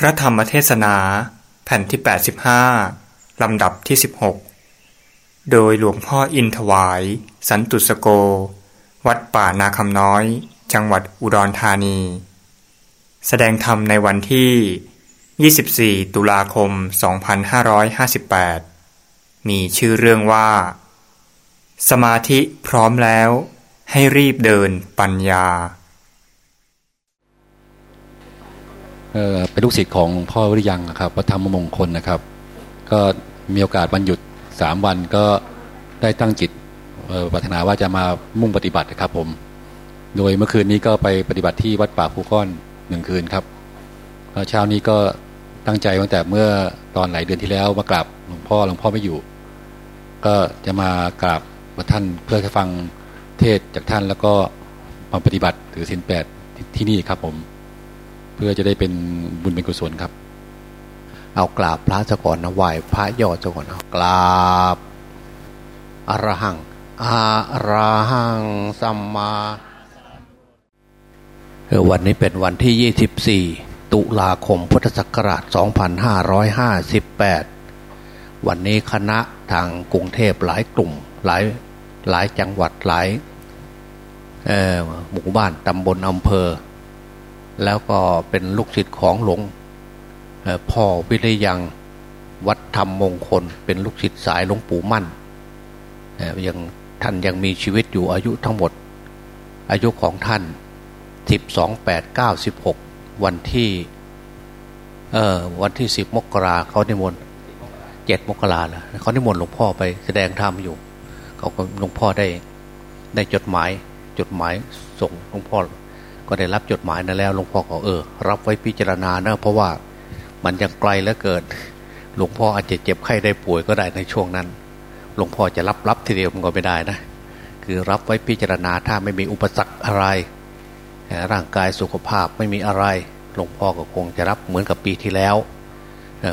พระธรรมเทศนาแผ่นที่ 85 ลำดับที่ 16 โดยหลวงพ่ออินถวาย สันตุสโก วัดป่านาคำน้อย จังหวัดอุดรธานี แสดงธรรมในวันที่ 24 ตุลาคม 2558 มีชื่อเรื่องว่า สมาธิพร้อมแล้วให้รีบเดินปัญญา เป็นลูกศิษย์ของพ่อวิริยังครับพระธรรมมงคลนะครับ ก็มีโอกาสวันหยุดสามวันก็ได้ตั้งจิตปรารถนาว่าจะมามุ่งปฏิบัติครับผม โดยเมื่อคืนนี้ก็ไปปฏิบัติที่วัดป่าภูก้อนหนึ่งคืนครับเช้านี้ก็ตั้งใจตั้งแต่เมื่อตอนหลายเดือนที่แล้วมากราบหลวงพ่อหลวงพ่อไม่อยู่ ก็จะมากราบพระท่านเพื่อจะฟังเทศจากท่านแล้วก็มาปฏิบัติถือศีลแปดที่นี่ครับผม เพื่อจะได้เป็นบุญเป็นกุศลครับ เอากราบพระสก่อนนะไหวพระยอดสก่อนเอากราบอรหังอรหังสัมมาวันนี้เป็นวันที่ 24 ตุลาคมพุทธศักราช 2558 วันนี้คณะทางกรุงเทพหลายกลุ่มหลายหลายจังหวัดหลายหมู่บ้านตำบลอำเภอ แล้วก็เป็นลูกศิษย์ของหลวงพ่อวิริยังวัดธรรมมงคล เป็นลูกศิษย์สายหลวงปู่มั่นยังท่านยังมีชีวิตอยู่อายุทั้งหมด อายุของท่านสิบสองแปดเก้าสิบหกวันที่เออวันที่สิบมกราเขานิมนต์เจ็ดมกราแล้วเขานิมนต์หลวงพ่อไปแสดงธรรมอยู่เขาหลวงพ่อได้ได้จดหมายจดหมายส่งหลวงพ่อ ก็ได้รับจดหมายนั้นแล้วหลวงพ่อก็เออ รับไว้พิจารณานะเพราะว่ามันยังไกลแล้วเกิดหลวงพ่ออาจจะเจ็บไข้ได้ป่วยก็ได้ในช่วงนั้น หลวงพ่อจะรับรับทีเดียวมันก็ไม่ได้นะ คือรับไว้พิจารณาถ้าไม่มีอุปสรรคอะไร ร่างกายสุขภาพไม่มีอะไร หลวงพ่อก็คงจะรับเหมือนกับปีที่แล้ว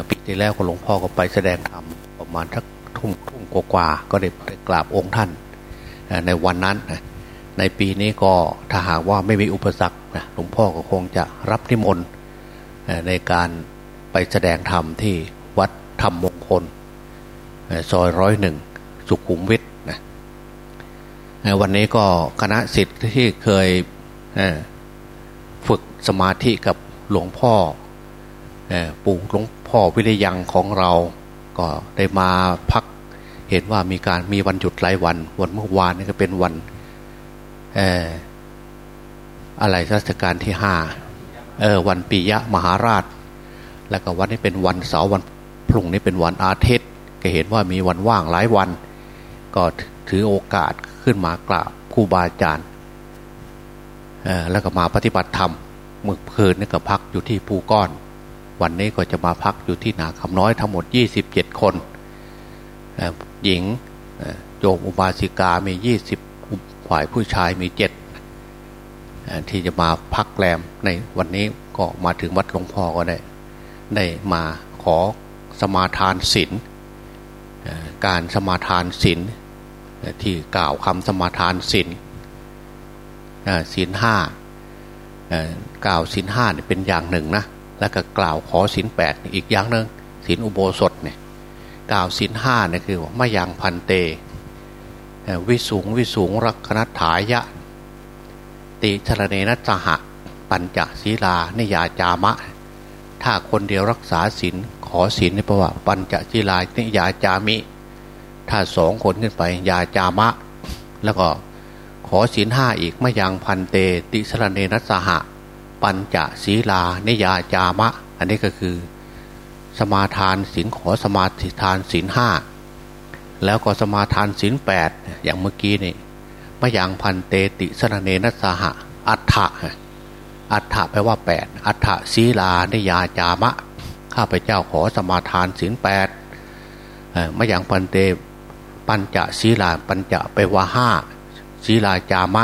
ปีที่แล้วหลวงพ่อก็ไปแสดงธรรมประมาณทักทุ่มทุ่มกว่าก็ได้กราบองค์ท่านในวันนั้น ในปีนี้ก็ถ้าหากว่าไม่มีอุปสรรคนะหลวงพ่อก็คงจะรับนิมนต์ในการไปแสดงธรรมที่วัดธรรมมงคลซอยร้อยหนึ่งสุขุมวิทนะวันนี้ก็คณะสิทธิ์ที่เคยฝึกสมาธิกับหลวงพ่อปู่หลวงพ่อวิริยังของเราก็ได้มาพักเห็นว่ามีการมีวันหยุดหลายวัน วันเมื่อวานนี่ก็เป็นวัน ออะไรรัชกาลที่ห้าเออวันปียะมหาราช แล้วก็วันนี้เป็นวันเสาร์วันพรุ่งนี้เป็นวันอาทิตย์ก็เห็นว่ามีวันว่างหลายวัน ก็ถือโอกาสขึ้นมากราบครูบาอาจารย์เออแล้วก็มาปฏิบัติธรรมเมื่อคืนนี่ก็พักอยู่ที่ภูก้อน วันนี้ก็จะมาพักอยู่ที่นาคำน้อยทั้งหมด 27 คนหญิงโยมอุบาสิกามี20 ฝ่ายผู้ชายมีเจ็ดที่จะมาพักแรมในวันนี้ก็มาถึงวัดหลวงพ่อก็ได้ ได้มาขอสมาทานศีลการสมาทานศีลที่กล่าวคำสมาทานศีลศีลห้ากล่าวศีลห้าเป็นอย่างหนึ่งนะแล้วก็กล่าวขอศีลแปดอีกอย่างหนึ่งศีลอุโบสถเนี่ยกล่าวศีลห้าเนี่ยคือว่าไม่ยังพันเต วิสูงวิสูงรักนัฐายะ ติชรเนนัสหะ ปัญจศีลานิยาจามะ ถ้าคนเดียวรักษาศีลขอศีลในี่เพราะว่าปัญจศีลานิยาจามิ ถ้าสองคนขึ้นไปยาจามะ แล้วก็ขอศีลห้าอีกไม่ยังพันเต ติสรเนนัสหะ ปัญจศีลานิยาจามะ อันนี้ก็คือ สมาทานศีลขอสมาทานศีลห้า แล้วก็สมาทานศีลแปดอย่างเมื่อกี้นี่มะยังพันเตติสนเนนัสหะ อัฏฐะอัฏฐะแปลว่าแปดอัฏฐะศีลานิยาจามะ ข้าพเจ้าขอสมาทานศีลแปดมะยังพันเตปัญจศีลาปัญจไปว่าห้าศีลาจามะ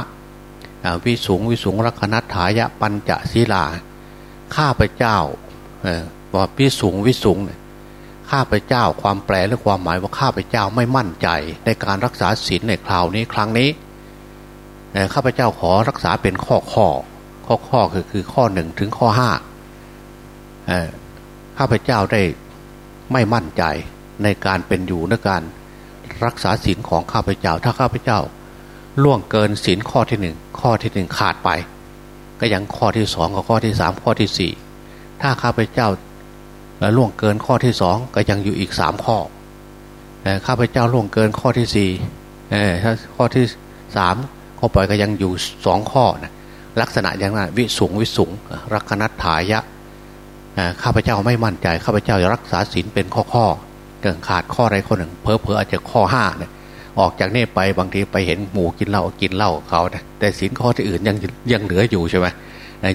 วิสูงวิสูงรักนัตถายะปัญจศีลา ข้าพเจ้าว่าวิสูงวิสูงเนี่ย ข้าพเจ้าความแปลและความหมายว่าข้าพเจ้าไม่มั่นใจ ในการรักษาศีลในคราวนี้ครั้งนี้ข้าพเจ้าขอรักษาเป็นข้อข้อข้อข้อคือคือข้อหนึ่งถึงข้อห้าข้าพเจ้าได้ไม่มั่นใจในการเป็นอยู่ในการรักษาศีลของข้าพเจ้า ถ้าข้าพเจ้าล่วงเกินศีลข้อที่หนึ่งข้อที่หนึ่งขาดไป ก็ยังข้อที่สองกับข้อที่สามข้อที่สี่ถ้าข้าพเจ้า ล่วงเกินข้อที่สองก็ยังอยู่อีกสามข้อข้าพเจ้าล่วงเกินข้อที่สี่ถ้าข้อที่สามข้อปล่อยก็ยังอยู่สองข้อนะลักษณะอย่างนั้นวิสุงวิสุงรักนัตถายะข้าพเจ้าไม่มั่นใจ ข้าพเจ้าจะรักษาศีลเป็นข้อข้อเกินขาดข้อใดข้อหนึ่งเพอเพออาจจะข้อห้าเนี่ยออกจากนี่ไปบางทีไปเห็นหมูกินเหล้ากินเหล้าเขานะแต่ศีลข้อที่อื่นยังยังเหลืออยู่ใช่ไหม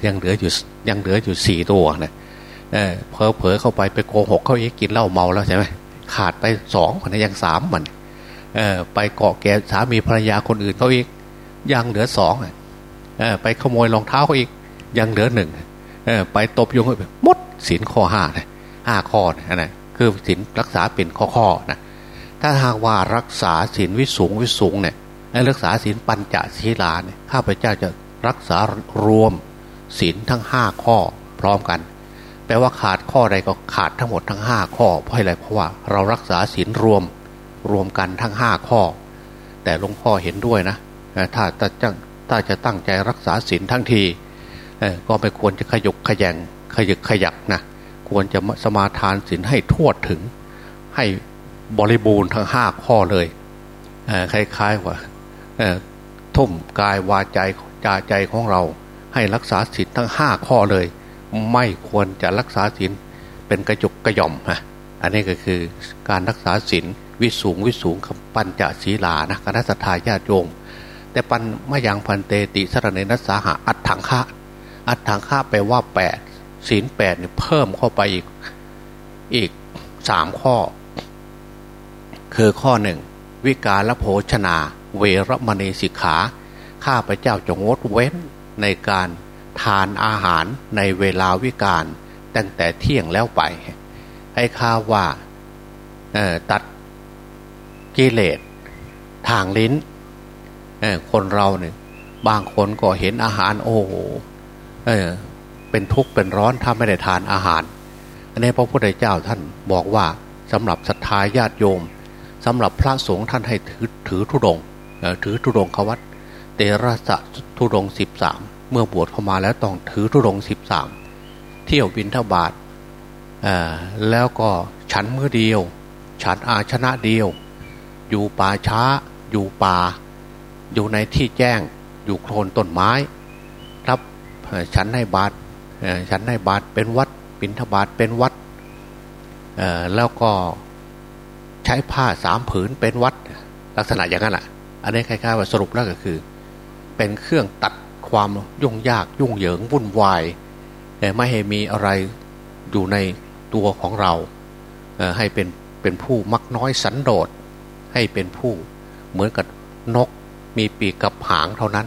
ยังเหลืออยู่ยังเหลืออยู่สี่ตัวนะ เพอเพอเผยเข้าไปไปโกหกเขาอีกกินเหล้าเมาแล้วใช่ไหมขาดไปสองมันยังสามมันเออไปเกาะแกสามีภรรยาคนอื่นเขาอีกยังเหลือสองเออไปขโมยรองเท้าเขาอีกยังเหลือหนึ่งเออไปตบยุงไปมดศีลข้อห้านะห้าข้อนะนะคือศีลรักษาเป็นข้อข้อนะถ้าหากว่ารักษาศีลวิสูงวิสูงเนี่ยรักษาศีลปัญจศีลาเนี่ยข้าพเจ้าจะรักษารวมศีลทั้งห้าข้อพร้อมกัน แปลว่าขาดข้อใดก็ขาดทั้งหมดทั้งห้าข้อ เพราะอะไรเพราะว่าเรารักษาศีลรวมรวมกันทั้งห้าข้อ แต่หลวงพ่อเห็นด้วยนะถ้าถ้าถ้าจะตั้งใจรักษาศีลทั้งทีก็ไม่ควรจะขยกขยงขยึกขยักนะควรจะสมาทานศีลให้ทั่วถึง ให้บริบูรณ์ทั้งห้าข้อเลยคล้ายๆว่าทุ่มกายวาใจจาใจของเรา ให้รักษาศีลทั้งห้าข้อเลย ไม่ควรจะรักษาศีลเป็นกระจุกกระย่อมฮะอันนี้ก็คือการรักษาศีลวิสูงวิสูงปัญจศีลานะคณะสัตยาญาติโยม แต่ปันมายังพันเตติสรเนนัสสาหะอัดถังฆะอัดถังฆะแปลว่าแปดศีลแปดเนี่ยเพิ่มเข้าไปอีกอีกสามข้อ คือข้อหนึ่งวิกาลโภชนา เวรมณีสิกขา ข้าพเจ้าจงงดเว้นในการานอาหารในเวลาวิกาลตั้งแต่เที่ยงแล้วไป ให้ข้าว่าตัดกิเลสทางลิ้นคนเราเนี่ยบางคนก็เห็นอาหารโอ้โหเป็นทุกข์เป็นร้อนถ้าไม่ได้ทานอาหาร อันนี้พระพุทธเจ้าท่านบอกว่าสำหรับศรัทธาญาติโยมสำหรับพระสงฆ์ท่านให้ถือถือทุดงถือทุดงขวัตเตระสะทุดงสิบสาม เมื่อบวชเข้ามาแล้วต้องถือทุดงสิบสามเที่ยวบินทบาทแล้วก็ฉันเมื่อเดียว ฉันอาชนะเดียว อยู่ป่าช้า อยู่ป่า อยู่ในที่แจ้ง อยู่โคลนต้นไม้ รับฉันให้บาทฉันให้บาทเป็นวัดปินทบาทเป็นวัดแล้วก็ใช้ผ้าสามผืนเป็นวัดลักษณะอย่างนั้นแหละอันนี้คล้ายๆว่าสรุปแล้วก็คือ เป็นเครื่องตัด ความยุ่งยากยุ่งเหยิงวุ่นวายไม่ให้มีอะไรอยู่ในตัวของเรา ให้เป็นเป็นผู้มักน้อยสันโดษให้เป็นผู้เหมือนกับนกมีปีกกับหางเท่านั้น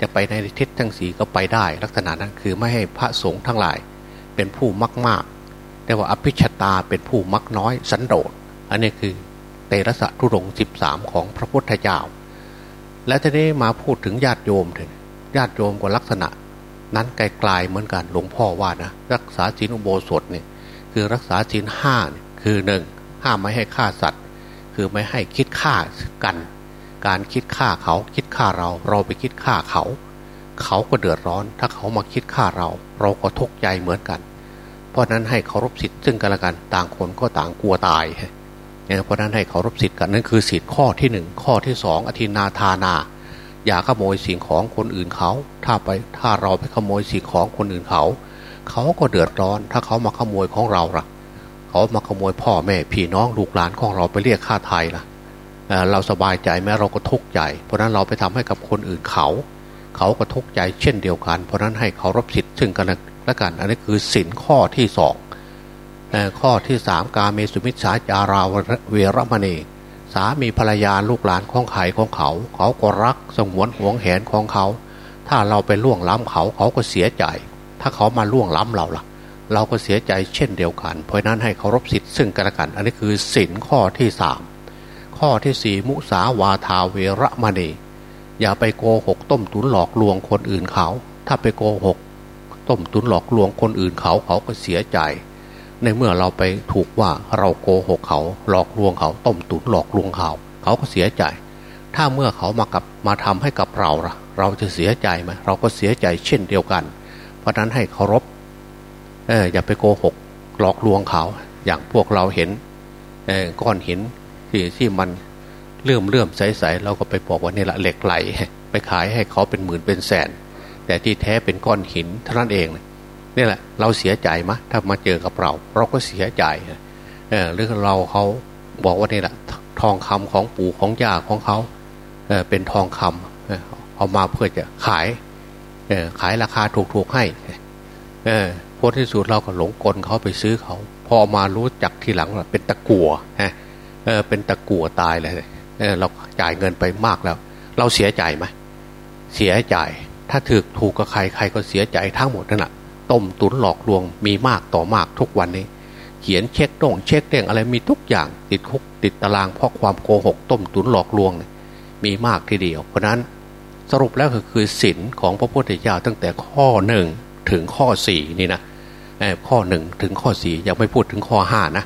จะไปในทิศทั้งสีก็ไปได้ ลักษณะนั้นคือไม่ให้พระสงฆ์ทั้งหลาย เป็นผู้มักมากแต่ว่าอภิชตาเป็นผู้มักน้อยสันโดษอันนี้คือเตระสะทุรงสิบสามของพระพุทธเจ้า และทีนี้มาพูดถึงญาติโยมเถอะ ญาติโยมก็ลักษณะ นั้นไกลๆเหมือนกันหลวงพ่อว่านะรักษาศีลอุโบสถเนี่ยคือรักษาศีลห้าคือหนึ่งห้ามไม่ให้ฆ่าสัตว์ คือไม่ให้คิดฆ่ากัน การคิดฆ่าเขาคิดฆ่าเราเราไปคิดฆ่าเขา เขาก็เดือดร้อน ถ้าเขามาคิดฆ่าเรา เราก็ทุกข์ใจเหมือนกัน เพราะนั้นให้เคารพสิทธิ์ซึ่งกันและกันต่างคนก็ต่างกลัวตายเนี่ยเพราะนั้นให้เคารพสิทธิ์กันนั่นคือสิทธิ์ข้อที่หนึ่งข้อที่สองอธินาทานา อย่าขโมยสิ่งของคนอื่นเขา ถ้าไปถ้าเราไปขโมยสิ่งของคนอื่นเขา เขาก็เดือดร้อน ถ้าเขามาขโมยของเราล่ะ เขามาขโมยพ่อแม่พี่น้องลูกหลานของเราไปเรียกค่าไทยล่ะเราสบายใจแม้เราก็ทุกข์ใจ เพราะนั้นเราไปทำให้กับคนอื่นเขา เขาก็ทุกข์ใจเช่นเดียวกัน เพราะนั้นให้เขารับสิทธิ์ซึ่งกันและกัน อันนี้คือสินข้อที่สองข้อที่สามกาเมสุมิชฌาจาราเวรมณี สามีภรรยาลูกหลานของไข่ของเขา เขาก็รักสงวนหวงแหนของเขา ถ้าเราไปล่วงล้ำเขาเขาก็เสียใจ ถ้าเขามาล่วงล้ำเราล่ะ เราก็เสียใจเช่นเดียวกัน เพราะนั้นให้เขารบสิทธิ์ซึ่งกันและกัน อันนี้คือสินข้อที่สามข้อที่สี่มุสาวาทาเวรมณีอย่าไปโกหกต้มตุนหลอกลวงคนอื่นเขา ถ้าไปโกหก ต้มตุนหลอกลวงคนอื่นเขาเขาก็เสียใจ ในเมื่อเราไปถูกว่าเราโกหกเขาหลอกลวงเขาต้มตุ๋นหลอกลวงเขา เขาก็เสียใจ ถ้าเมื่อเขามากับมาทำให้กับเราล่ะ เราจะเสียใจไหมเราก็เสียใจเช่นเดียวกัน เพราะนั้นให้เคารพเอออย่าไปโกหกหลอกลวงเขา อย่างพวกเราเห็นก้อนหินที่ที่มันเลื่อมเลื่อมใสๆเราก็ไปบอกว่านี่แหละเหล็กไหล ไปขายให้เขาเป็นหมื่นเป็นแสน แต่ที่แท้เป็นก้อนหินเท่านั้นเอง นี่แหละ เราเสียใจมะถ้ามาเจอกับเรา เราก็เสียใจเออหรือเราเขาบอกว่านี่แหละ ทองคำของปู่ของย่าของเขาเออเป็นทองคำเออเอามาเพื่อจะขายเออขายราคาถูกๆให้เออพอที่สุดเราก็หลงกลเขาไปซื้อเขา พอมารู้จักทีหลังว่าเป็นตะกัวฮะเออเป็นตะกัวตายเลยเออเราจ่ายเงินไปมากแล้ว เราเสียใจไหมเสียใจ ถ้าถือถูกกับใครใครก็เสียใจทั้งหมดนั่นแหละ ต้มตุ๋นหลอกลวงมีมากต่อมากทุกวันนี้ เขียนเช็คต้องเช็คเด้งอะไรมีทุกอย่างติดคุกติดตารางเพราะความโกหก ต้มตุ๋นหลอกลวง มีมากทีเดียว เพราะนั้นสรุปแล้วก็คือศีลของพระพุทธเจ้าตั้งแต่ข้อหนึ่งถึงข้อสี่นี่นะข้อหนึ่งถึงข้อสี่ยังไม่พูดถึงข้อห้านะ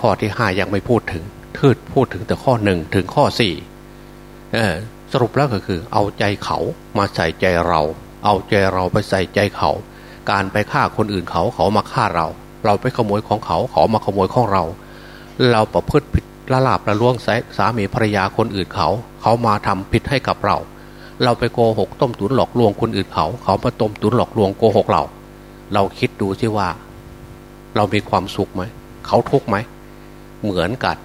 ข้อที่ห้ายังไม่พูดถึงทืดพูดถึงแต่ข้อหนึ่งถึงข้อสี่สรุปแล้วก็คือ เอาใจเขามาใส่ใจเรา เอาใจเราไปใส่ใจเขา การไปฆ่าคนอื่นเขาเขามาฆ่าเรา เราไปขโมยของเขาเขามาขโมยของเรา เราประพฤติผิดละลาบละล่วงสามีภรรยาคนอื่นเขา เขามาทำผิดให้กับเรา เราไปโกหกต้มตุ๋นหลอกลวงคนอื่นเขา เขามาต้มตุ๋นหลอกลวงโกหกเรา เราคิดดูสิว่า เรามีความสุขไหมเขาทุกข์ไหมเหมือนกัน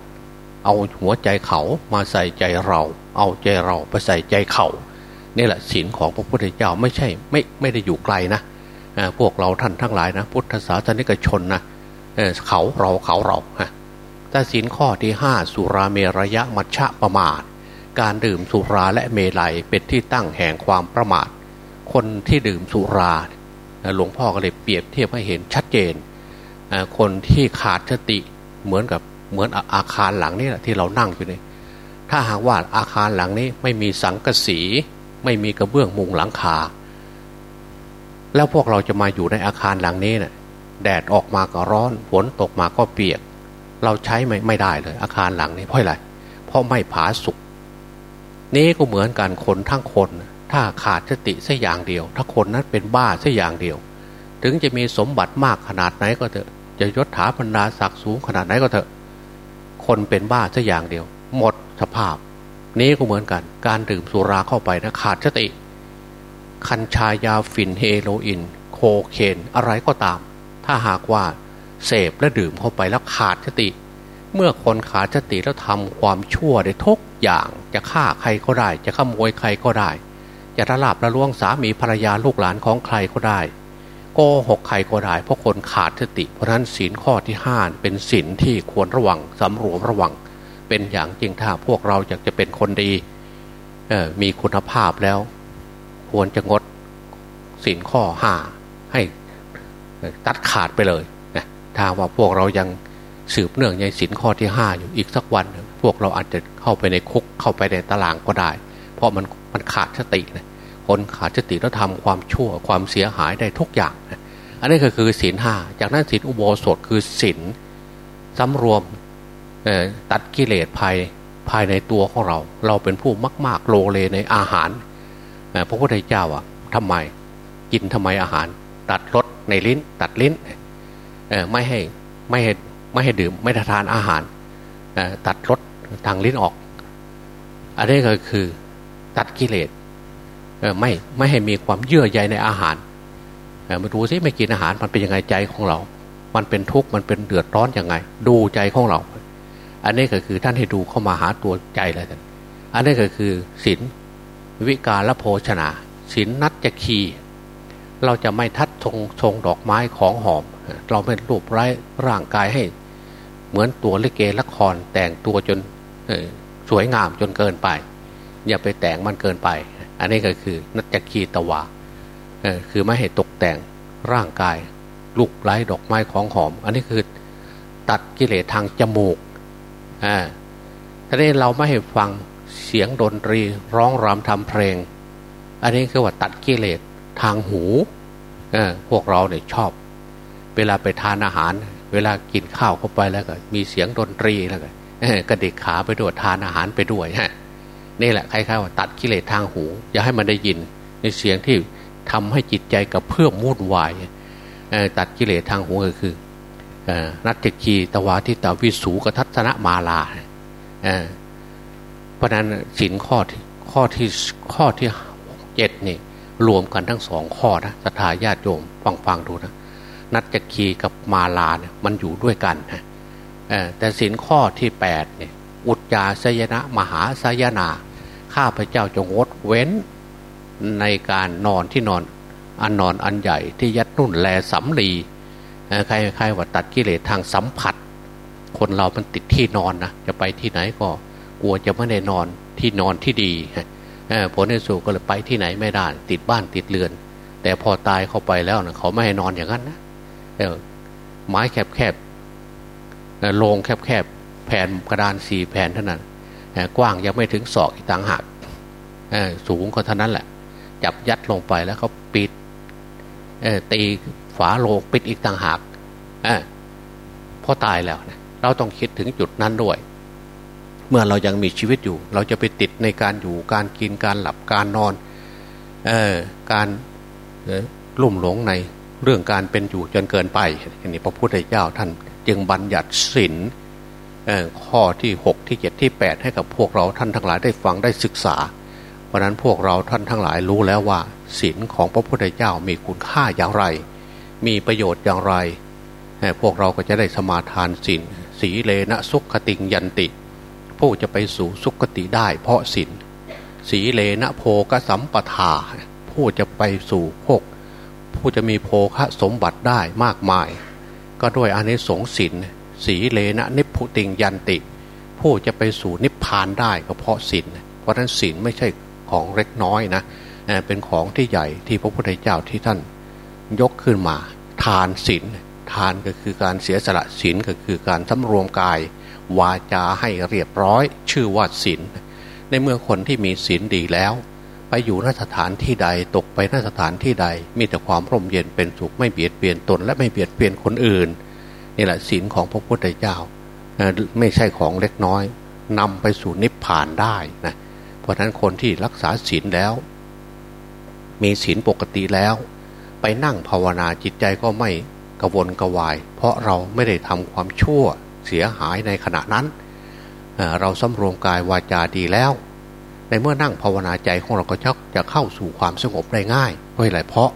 เอาหัวใจเขามาใส่ใจเรา เอาใจเราไปใส่ใจเขานี่แหละศีลของพระพุทธเจ้าไม่ใช่ ไม่ไม่ได้อยู่ไกลนะ พวกเราท่านทั้งหลายนะพุทธศาสนิกชนนะเขาเราเขาเราฮะแต่ศีลข้อที่ห้าสุราเมรยะมัชฌะประมาท การดื่มสุราและเมลัยเป็นที่ตั้งแห่งความประมาท คนที่ดื่มสุราหลวงพ่อก็เลยเปรียบเทียบให้เห็นชัดเจน คนที่ขาดสติเหมือนกับเหมือนอาคารหลังนี้แหละที่เรานั่งอยู่นี่ถ้าหากว่าอาคารหลังนี้ไม่มีสังกะสี ไม่มีกระเบื้องมุงหลังคา แล้วพวกเราจะมาอยู่ในอาคารหลังนี้เนะ่ยแดดออกมาก็ร้อนฝนตกมาก็เปียก เราใช้ไม่ไม่ได้เลย อาคารหลังนี้เพราะอะไรเพราะไม่ผาสุกนี้ก็เหมือนกันคนทั้งคน ถ้าขาดสติสัอย่างเดียว ถ้าคนนั้นเป็นบ้าสัอย่างเดียว ถึงจะมีสมบัติมากขนาดไหนก็เถอะ จะยศถาบรรดาศักดิ์สูงขนาดไหนก็เถอะ คนเป็นบ้าสัอย่างเดียว หมดสภาพ นี้ก็เหมือนกัน การดื่มสุราเข้าไปนะขาดสติ คัญชายาฝิ่นเฮโรอีนโคเคนอะไรก็ตาม ถ้าหากว่าเสพและดื่มเข้าไปแล้วขาดสติ เมื่อคนขาดสติแล้วทำความชั่วได้ทุกอย่างจะฆ่าใครก็ได้ จะขโมยใครก็ได้ จะระลาบระล่วงสามีภรรยาลูกหลานของใครก็ได้โกหกใครก็ได้เพราะคนขาดสติ เพราะนั้นศีลข้อที่ห้าเป็นศีลที่ควรระวังสำรวมระวัง เป็นอย่างจริงถ้าพวกเราอยากจะเป็นคนดีมีคุณภาพแล้ว ควรจะงดศีลข้อห้าให้ตัดขาดไปเลยนะถ้าว่าพวกเรายังสืบเนื่องในศีลข้อที่ห้าอยู่อีกสักวัน พวกเราอาจจะเข้าไปในคุกเข้าไปในตารางก็ได้ เพราะมันมันขาดสตินะคนขาดสติแล้วทำความชั่วความเสียหายได้ทุกอย่างอันนี้ก็คือศีลห้าจากนั้นศีลอุโบสถคือศีลสำรวมตัดกิเลสภายภายในตัวของเรา เราเป็นผู้มาก ๆ โลเลในอาหาร พระพุทธเจ้าอะทำไมกินทำไมอาหาร ตัดรสในลิ้น ตัดลิ้นไม่ให้ไม่ให้ไม่ให้ดื่ม ไม่ทานอาหารตัดรสทางลิ้นออก อันนี้ก็คือตัดกิเลสไม่ไม่ให้มีความเยื่อใยในอาหารมาดูซิไม่กินอาหารมันเป็นยังไงใจของเรา มันเป็นทุกข์มันเป็นเดือดร้อนยังไง ดูใจของเรา อันนี้ก็คือท่านให้ดูเข้ามาหาตัวใจเลยท่านอันนี้ก็คือศีล วิกาลโภชนาศีลนนัตจะคีเราจะไม่ทัดทงทงดอกไม้ของหอม เราไม่รูปไร้ร่างกายให้ เหมือนตัวลิเกละครแต่งตัวจนสวยงามจนเกินไป อย่าไปแต่งมันเกินไป อันนี้ก็คือนัตจคีตวาคือไม่ให้ตกแต่งร่างกายลูกไร้ดอกไม้ของหอม อันนี้คือตัดกิเลสทางจมูกอ่าทีนี้เราไม่ให้ฟัง เสียงดนตรีร้องรำทำเพลง อันนี้คือว่าตัดกิเลสทางหูพวกเราเนี่ยชอบ เวลาไปทานอาหาร เวลากินข้าวเข้าไปแล้วก็ มีเสียงดนตรีแล้วก็กระดิกขาไปด้วยทานอาหารไปด้วยฮะนี่แหละใครๆว่าตัดกิเลสทางหู อย่าให้มันได้ยิน ในเสียงที่ทำให้จิตใจกับเพื่อมวุ่นวายตัดกิเลสทางหูก็คือนัตจกีตวาทิตาวิสูกทัศนมาลา เพราะนั้นสินข้อที่ข้อที่ข้อที่เจ็ดนี่รวมกันทั้งสองข้อนะสัทธาญาติโยมฟังฟังดูนะนัตจกีกับมาลาเนี่ยมันอยู่ด้วยกันนะแต่สินข้อที่แปดเนี่ยอุจจาสยนะมหาสยนา ข้าพเจ้าจงงดเว้น ในการนอนที่นอนอันนอนอันใหญ่ที่ยัดนุ่นแลสำลีใครใครว่าตัดกิเลสทางสัมผัส คนเรามันติดที่นอนนะจะไปที่ไหนก็ กลัวจะไม่ได้นอนที่นอนที่ดีผลในสุดก็เลยไปที่ไหนไม่ได้ ติดบ้านติดเรือน แต่พอตายเข้าไปแล้วนะเขาไม่ให้นอนอย่างนั้นนะไม้แคบๆโลงแคบๆแผ่นกระดานสี่แผ่นเท่านั้นกว้างยังไม่ถึงศอกอีกต่างหากสูงก็เท่านั้นแหละ จับยัดลงไปแล้วเขาปิดตีฝาโลงปิดอีกต่างหากพอตายแล้วนะเราต้องคิดถึงจุดนั้นด้วย เมื่อเรายังมีชีวิตอยู่ เราจะไปติดในการอยู่การกินการหลับการนอนออการลุ่มหลงในเรื่องการเป็นอยู่จนเกินไปนนี้พระพุทธเจ้าท่านจึงบัญญัติศีลข้อที่หกที่เจ็ดที่แปดให้กับพวกเราท่านทั้งหลายได้ฟังได้ศึกษา เพราะนั้นพวกเราท่านทั้งหลายรู้แล้วว่าศีลของพระพุทธเจ้ามีคุณค่าอย่างไร มีประโยชน์อย่างไร พวกเราก็จะได้สมาทานศีลสีเลนะสุขติงยันติ ผู้จะไปสู่สุขติได้ เพราะศีลสีเลนะโพกสัมปทา ผู้จะไปสู่พวกผู้จะมีโภคะสมบัติได้มากมาย ก็ด้วยอานิสงส์ศีลสีเลนะนิพุติงยันติ ผู้จะไปสู่นิพพานได้ก็เพราะศีลเพราะนั้นศีลไม่ใช่ของเล็กน้อยนะเป็นของที่ใหญ่ที่พระพุทธเจ้าที่ท่าน ยกขึ้นมา ทานศีลทานก็คือการเสียสละศีลก็คือการสำรวมกาย วาจาให้เรียบร้อย ชื่อว่าศีลในเมื่อคนที่มีศีลดีแล้ว ไปอยู่นสถานที่ใดตกไปนสถานที่ใด มีแต่ความร่มเย็นเป็นสุขไม่เบียดเบียนตน และไม่เบียดเบียนคนอื่นนี่แหละศีลของพระพุทธเจ้าไม่ใช่ของเล็กน้อยนำไปสู่นิพพานได้นะเพราะฉะนั้นคนที่รักษาศีลแล้ว มีศีลปกติแล้ว ไปนั่งภาวนาจิตใจก็ไม่กระวนกระวาย เพราะเราไม่ได้ทำความชั่ว เสียหายในขณะนั้นเราสำรวมกายวาจาดีแล้ว ในเมื่อนั่งภาวนาใจของเราก็ชักจะเข้าสู่ความสงบได้ง่ายเพราะอะไรเพราะ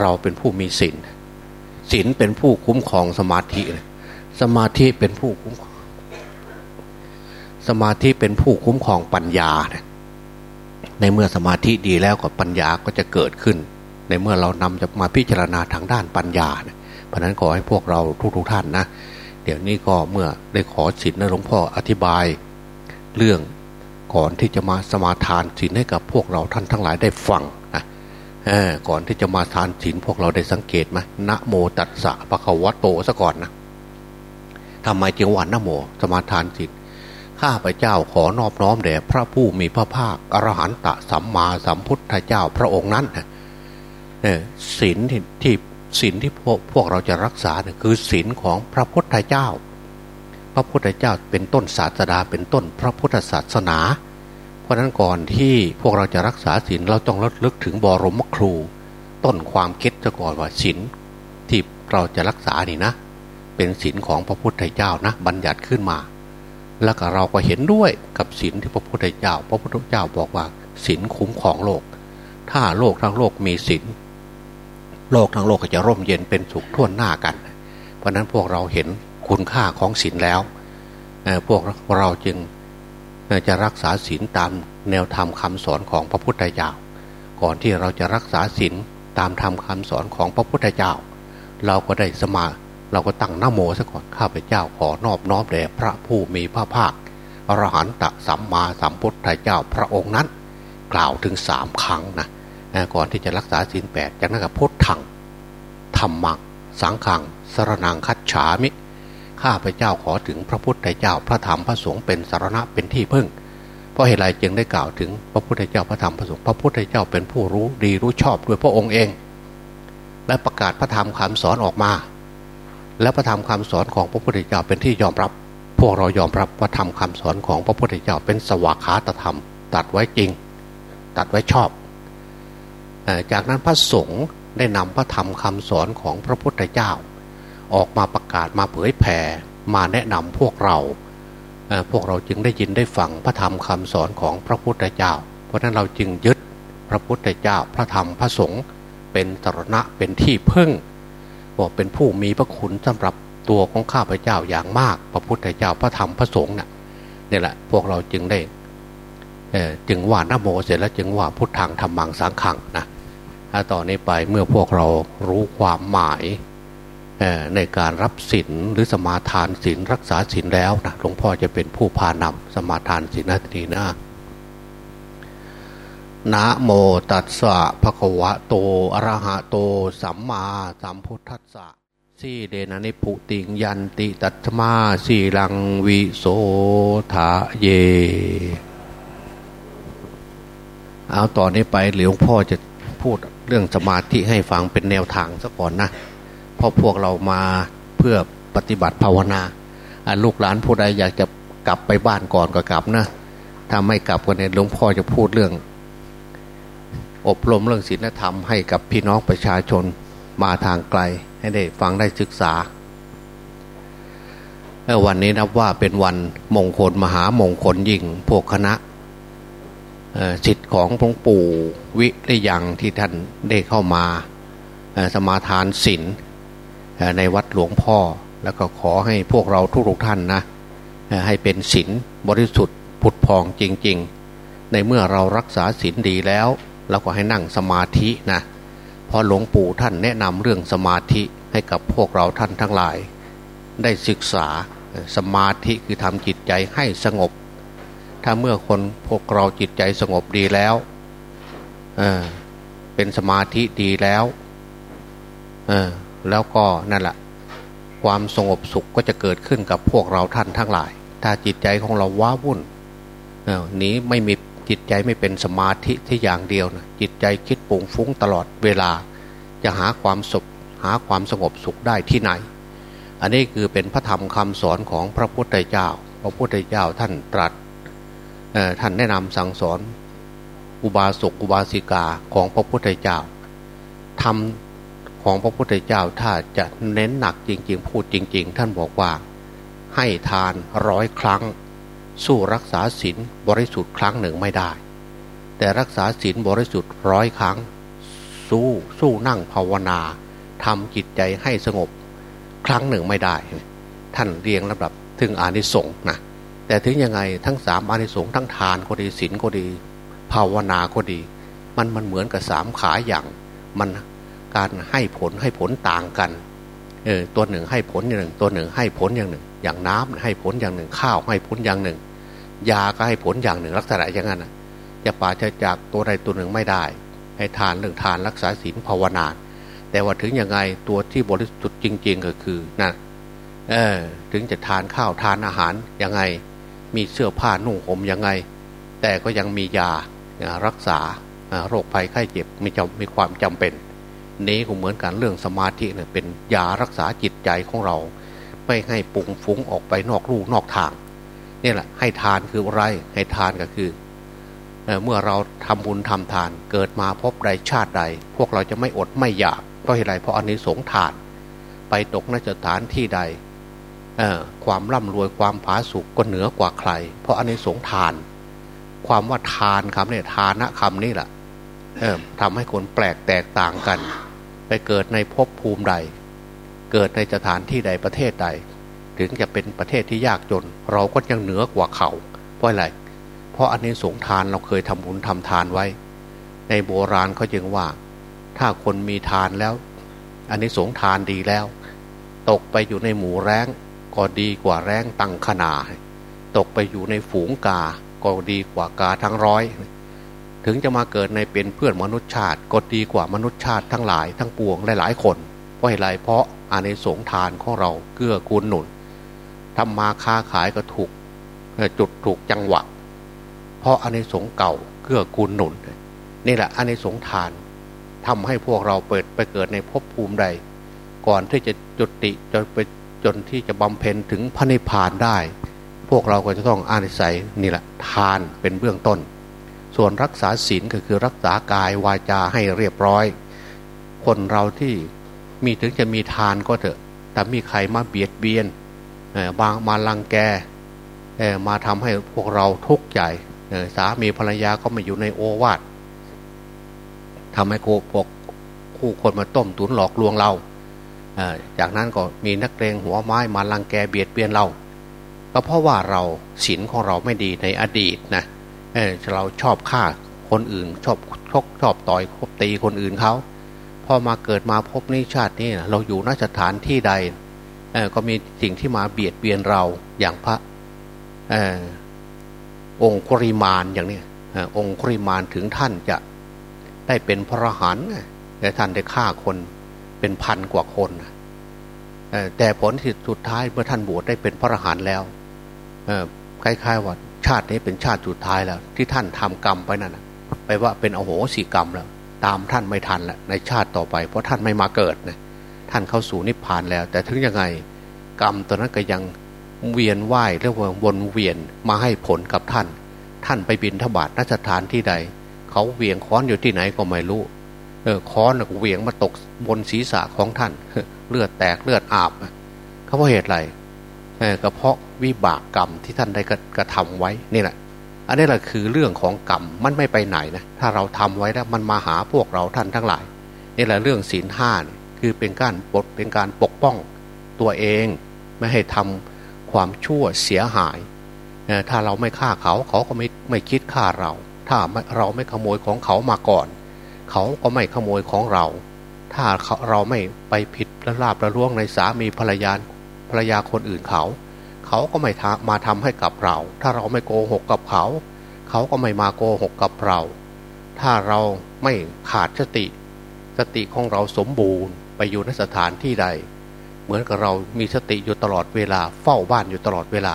เราเป็นผู้มีศีลศีลเป็นผู้คุ้มครองสมาธิสมาธิเป็นผู้คุ้มสมาธิเป็นผู้คุ้มครองปัญญา ในเมื่อสมาธิดีแล้วก็ปัญญาก็จะเกิดขึ้น ในเมื่อเรานำจะมาพิจารณาทางด้านปัญญา เพราะนั้นขอให้พวกเราทุกๆท่านนะ ดี๋ยวนี้ก็เมื่อได้ขอสินนะหลวงพ่ออธิบาย เรื่องก่อนที่จะมาสมาทานสินให้กับพวกเราท่านทั้งหลายได้ฟังนะก่อนที่จะมาทานสินพวกเราได้สังเกตไหมนะโมตัสสะปะคะวะโตซะก่อนนะทำไมจึงวันนะโมสมาทานสินข้าพเจ้าขอนอบน้อมแด่พระผู้มีพระภาคอรหันตสัมมาสัมพุทธเจ้าพระองค์นั้นนะศีลที่ ศีลที่พวกพวกเราจะรักษาเนี่ยคือศีลของพระพุทธเจ้า พระพุทธเจ้าเป็นต้นศาสดาเป็นต้นพระพุทธศาสนา เพราะนั้นก่อนที่พวกเราจะรักษาศีลเราต้องระลึกถึงบรมครู ต้นความคิดจะก่อนว่าศีลที่เราจะรักษานี่นะ เป็นศีลของพระพุทธเจ้านะบัญญัติขึ้นมา แล้วก็เราก็เห็นด้วยกับศีลที่พระพุทธเจ้า พระพุทธเจ้าบอกว่าศีลคุ้มของโลก ถ้าโลกทั้งโลกมีศีล โลกทั้งโลกก็จะร่มเย็นเป็นสุขทั่วหน้ากัน เพราะนั้นพวกเราเห็นคุณค่าของศีลแล้วพวกเราจึงจะรักษาศีลตามแนวธรรมคาสอนของพระพุทธเจ้า ก่อนที่เราจะรักษาศีลตามธรรมคาสอนของพระพุทธเจ้า เราก็ได้สมาเราก็ตั้งนโมซะก่อนข้าพเจ้าขอนอบน้อมแด่พระผู้มีพระภาคอรหันตสัมมาสัมพุทธเจ้าพระองค์นั้น กล่าวถึงสามครั้งนะ ก่อนที่จะรักษาศีลแปดจากนั้นก็พุทธังธรรมังสังขังสรนังคัจฉามิ ข้าพเจ้าขอถึงพระพุทธเจ้าพระธรรมพระสงฆ์เป็นสารณะเป็นที่พึ่ง เพราะเหตุไรจึงได้กล่าวถึงพระพุทธเจ้าพระธรรมพระสงฆ์พระพุทธเจ้าเป็นผู้รู้ดีรู้ชอบด้วยพระองค์เอง และประกาศพระธรรมคำสอนออกมา และพระธรรมคำสอนของพระพุทธเจ้าเป็นที่ยอมรับ พวกเรายอมรับว่าธรรมคาสอนของพระพุทธเจ้าเป็นสวากขาตธรรม ตัดไว้จริง ตัดไว้ชอบ จากนั้นพระสงฆ์ได้นำพระธรรมคำสอนของพระพุทธเจ้า ออกมาประกาศมาเผยแผ่มาแนะนำพวกเรา พวกเราจึงได้ยินได้ฟังพระธรรมคำสอนของพระพุทธเจ้า เพราะนั้นเราจึงยึดพระพุทธเจ้า พระธรรมพระสงฆ์เป็นตรณะเป็นที่พึ่งบอกเป็นผู้มีพระคุณสำหรับตัวของข้าพเจ้าอย่างมาก พระพุทธเจ้าพระธรรมพระสงฆ์น่ะนี่แหละพวกเราจึงได้จึงว่านโมเสร็จแล้วจึงว่าพุทธังธรรมังสังขังนะ ต่อนนี้ไปเมื่อพวกเรารู้ความหมายในการรับศีลหรือสมาทานศีลรักษาศีลแล้วนะหลวงพ่อจะเป็นผู้พานำสมาทานศีลนาทีนะนะโมตัสสะภะคะวะโตอะระหะโต สัมมาสัมพุทธัสสะสีเดนะนิพุติงยันติตัตมาสีลังวิโสทะเย เอาต่อนนี้ไปหลวงพ่อจะ พูดเรื่องสมาธิให้ฟังเป็นแนวทางซะก่อนนะเพราะพวกเรามาเพื่อปฏิบัติภาวนาลูกหลานผู้ใดอยากจะกลับไปบ้านก่อนก็กลับนะถ้าไม่กลับกันเนี่ยหลวงพ่อจะพูดเรื่อง อบรมเรื่องศีลธรรมให้กับพี่น้องประชาชนมาทางไกล ให้ได้ฟังได้ศึกษาวันนี้นับว่าเป็นวันมงคลมหามงคลยิ่งพวกคณะ สิทธิ์ของหลวงปู่วิริยังที่ท่านได้เข้ามาสมาทานศีลในวัดหลวงพ่อ แล้วก็ขอให้พวกเราทุกท่านนะให้เป็นศีลบริสุทธิ์ผุดพองจริง ๆ ในเมื่อเรารักษาศีลดีแล้วเราก็ให้นั่งสมาธินะพอหลวงปู่ท่านแนะนำเรื่องสมาธิให้กับพวกเราท่านทั้งหลาย ได้ศึกษาสมาธิคือทำจิตใจให้สงบ ถ้าเมื่อคนพวกเราจิตใจสงบดีแล้วเเป็นสมาธิดีแล้วแล้วก็นั่นแหละความสงบสุขก็จะเกิดขึ้นกับพวกเราท่านทั้งหลาย ถ้าจิตใจของเราว้าวุ่นนี้ไม่มีจิตใจไม่เป็นสมาธิที่อย่างเดียวนะจิตใจคิดปุ่งฟุ้งตลอดเวลา จะหาความสุขหาความสงบสุขได้ที่ไหน อันนี้คือเป็นพระธรรมคำสอนของพระพุทธเจ้า พระพุทธเจ้าท่านตรัส ท่านแนะนำสั่งสอน อุบาสกอุบาสิกาของพระพุทธเจ้าทำของพระพุทธเจ้าถ้าจะเน้นหนักจริง ๆ พูดจริง ๆ ท่านบอกว่า ให้ทานร้อยครั้ง สู้รักษาศีลบริสุทธิ์ครั้งหนึ่งไม่ได้ แต่รักษาศีลบริสุทธิ์ร้อยครั้ง สู้สู้นั่งภาวนาทำจิตใจให้สงบครั้งหนึ่งไม่ได้ ท่านเรียงลำดับถึงอานิสงส์นะ แต่ถึงยังไงทั้งสามอานิสงส์ทั้งทานก็ดีศีลก็ดี ภาวนาก็ดี มันมันเหมือนกับสามขาอย่าง มันการให้ผลให้ผลต่างกันเออตัวหนึ่งให้ผลอย่างหนึ่ง ตัวหนึ่งให้ผลอย่างหนึ่ง อย่างน้ำให้ผลอย่างหนึ่ง ข้าวให้ผลอย่างหนึ่ง ยาก็ให้ผลอย่างหนึ่ง ลักษณะอย่างนั้นจะป่าจะจากตัวใดตัวหนึ่งไม่ได้ ให้ทานเรื่องทานรักษาศีลภาวนา แต่ว่าถึงยังไงตัวที่บริสุทธิ์จริง ๆ ก็คือนะเออถึงจะทานข้าวทานอาหารยังไง มีเสื้อผ้านุ่งห่มยังไง แต่ก็ยังมียารักษาโรคภัยไข้เจ็บมีจมีความจำเป็น นี้ก็เหมือนกันเรื่องสมาธิเนี่ยเป็นยารักษาจิตใจของเรา ไม่ให้ปุ่งฟุ้งออกไปนอกลู่นอกทางนี่แหละให้ทานคืออะไรให้ทานก็คือเเมื่อเราทำบุญทำทานเกิดมาพบใดชาติใด พวกเราจะไม่อดไม่อยากเพราะอะไรเพราะอันนี้สงทาน ไปตกนสถานที่ใด ความร่ำรวยความผาสุกก็เหนือกว่าใคร เพราะอันนี้สงทาน ความว่าทานคำเนี้ทานะคำนี้แหละทำให้คนแปลกแตกต่างกัน ไปเกิดในภพภูมิใด เกิดในสถานที่ใดประเทศใด ถึงจะเป็นประเทศที่ยากจน เราก็ยังเหนือกว่าเขาเพราะอะไร เพราะอันนี้สงทานเราเคยทำบุญทำทานไว้ ในโบราณเขาจึงว่า ถ้าคนมีทานแล้ว อันนี้สงทานดีแล้ว ตกไปอยู่ในหมู่แร้ง ก็ดีกว่าแรงตังขนา ตกไปอยู่ในฝูงกา ก็ดีกว่ากาทั้งร้อย ถึงจะมาเกิดในเป็นเพื่อนมนุษย์ชาติ ก็ดีกว่ามนุษย์ชาติทั้งหลายทั้งปวงหลายๆคนเพราะอะไรเพราะอันนี้สงทานของเราเกื้อกูลหนุนทำมาค้าขายก็ถูกจุดถูกจังหวะ เพราะอันในสงเก่าเกื้อกูลหนุน นี่แหละอันในสงทานทำให้พวกเราเปิดไปเกิดในภพภูมิใด ก่อนที่จะจุติจนไป จนที่จะบำเพ็ญถึงพระนิพพานได้ พวกเราก็จะต้องอานิสัยนี่แหละทานเป็นเบื้องต้น ส่วนรักษาศีลก็คือรักษากายวาจาให้เรียบร้อย คนเราที่มีถึงจะมีทานก็เถอะ แต่มีใครมาเบียดเบียนบางมาลังแกมาทำให้พวกเราทุกข์ใจสามีภรรยาก็มาอยู่ในโอวาททำให้โคพวกคู่คนมาต้มตุนหลอกลวงเรา จากนั้นก็มีนักเลงหัวไม้มาลังแกเบียดเบียนเรา ก็เพราะว่าเราศีลของเราไม่ดีในอดีตนะเเราชอบฆ่าคนอื่นชอบชกชอบต่อยคบตีคนอื่นเขาพอมาเกิดมาพบนิชาตินี้เราอยู่นสถานที่ใดก็มีสิ่งที่มาเบียดเบียนเราอย่างพระองค์คริมานอย่างนี้องค์คริมานถึงท่านจะได้เป็นพระหันแต่ท่านได้ฆ่าคน เป็นพันกว่าคนแต่ผลที่สุดท้ายเมื่อท่านบวชได้เป็นพระอรหันต์แล้วคล้ายๆว่าชาตินี้เป็นชาติสุดท้ายแล้ว ที่ท่านทำกรรมไปนั่นไปว่าเป็นอโหสิกรรมแล้ว ตามท่านไม่ทันแล้วในชาติต่อไป เพราะท่านไม่มาเกิดนะท่านเข้าสู่นิพพานแล้ว แต่ถึงยังไงกรรมตัวนั้นก็ยังเวียนว่ายเรียกว่าวนเวียนมาให้ผลกับท่าน ท่านไปบินทบาทนัสถานที่ใด เขาเวียงค้อนอยู่ที่ไหนก็ไม่รู้ เออค้อนเวียงมาตกบนศีรษะของท่าน เลือดแตกเลือดอาบเขาเพราะเหตุอะไรเออก็เพราะวิบากกรรมที่ท่านได้กระทำไว้นี่แหละอันนี้แหละคือเรื่องของกรรมมันไม่ไปไหนนะถ้าเราทำไว้แล้วมันมาหาพวกเราท่านทั้งหลายนี่แหละเรื่องศีลห้าคือเป็นการปดเป็นการปกป้องตัวเองไม่ให้ทำความชั่วเสียหาย ถ้าเราไม่ฆ่าเขาเขาก็ไม่ไม่คิดฆ่าเรา ถ้าเราไม่ขโมยของเขามาก่อน เขาก็ไม่ขโมยของเรา ถ้าเราไม่ไปผิดละลาบละล่วงในสามีภรรยาภรรยาคนอื่นเขา เขาก็ไม่มาทำให้กับเรา ถ้าเราไม่โกหกกับเขา เขาก็ไม่มาโกหกกับเรา ถ้าเราไม่ขาดสติ สติของเราสมบูรณ์ไปอยู่ในสถานที่ใด เหมือนกับเรามีสติอยู่ตลอดเวลา เฝ้าบ้านอยู่ตลอดเวลา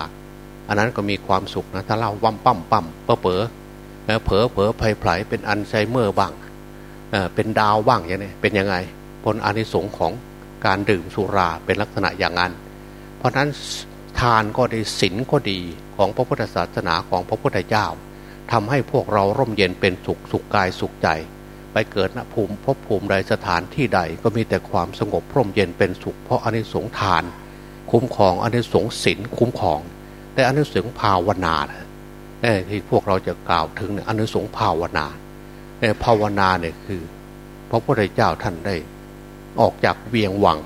อันนั้นก็มีความสุขนะถ้าเราวั่มปั้มปั้มเปอเป๋อเผลอเผลอไผ่ไผ่เป็นอันไซเมอร์บ้าง เป็นดาวบ้างอย่างนี้เป็นยังไง ผลอานิสงส์ของการดื่มสุราเป็นลักษณะอย่างนั้น เพราะนั้นทานก็ดีศีลก็ดีของพระพุทธศาสนาของพระพุทธเจ้าทำให้พวกเราร่มเย็นเป็นสุขสุขกายสุขใจ ไปเกิดณภูมิพบภูมิใดสถานที่ใดก็มีแต่ความสงบพร่มเย็นเป็นสุข เพราะอนิสงทาน คุ้มครองอนิสงศีลคุ้มครอง แต่อนิสงภาวนาที่พวกเราจะกล่าวถึงอนิสงภาวนา ภาวนาเนี่ยคือ พระพุทธเจ้าท่านได้ ออกจากเวียงวัง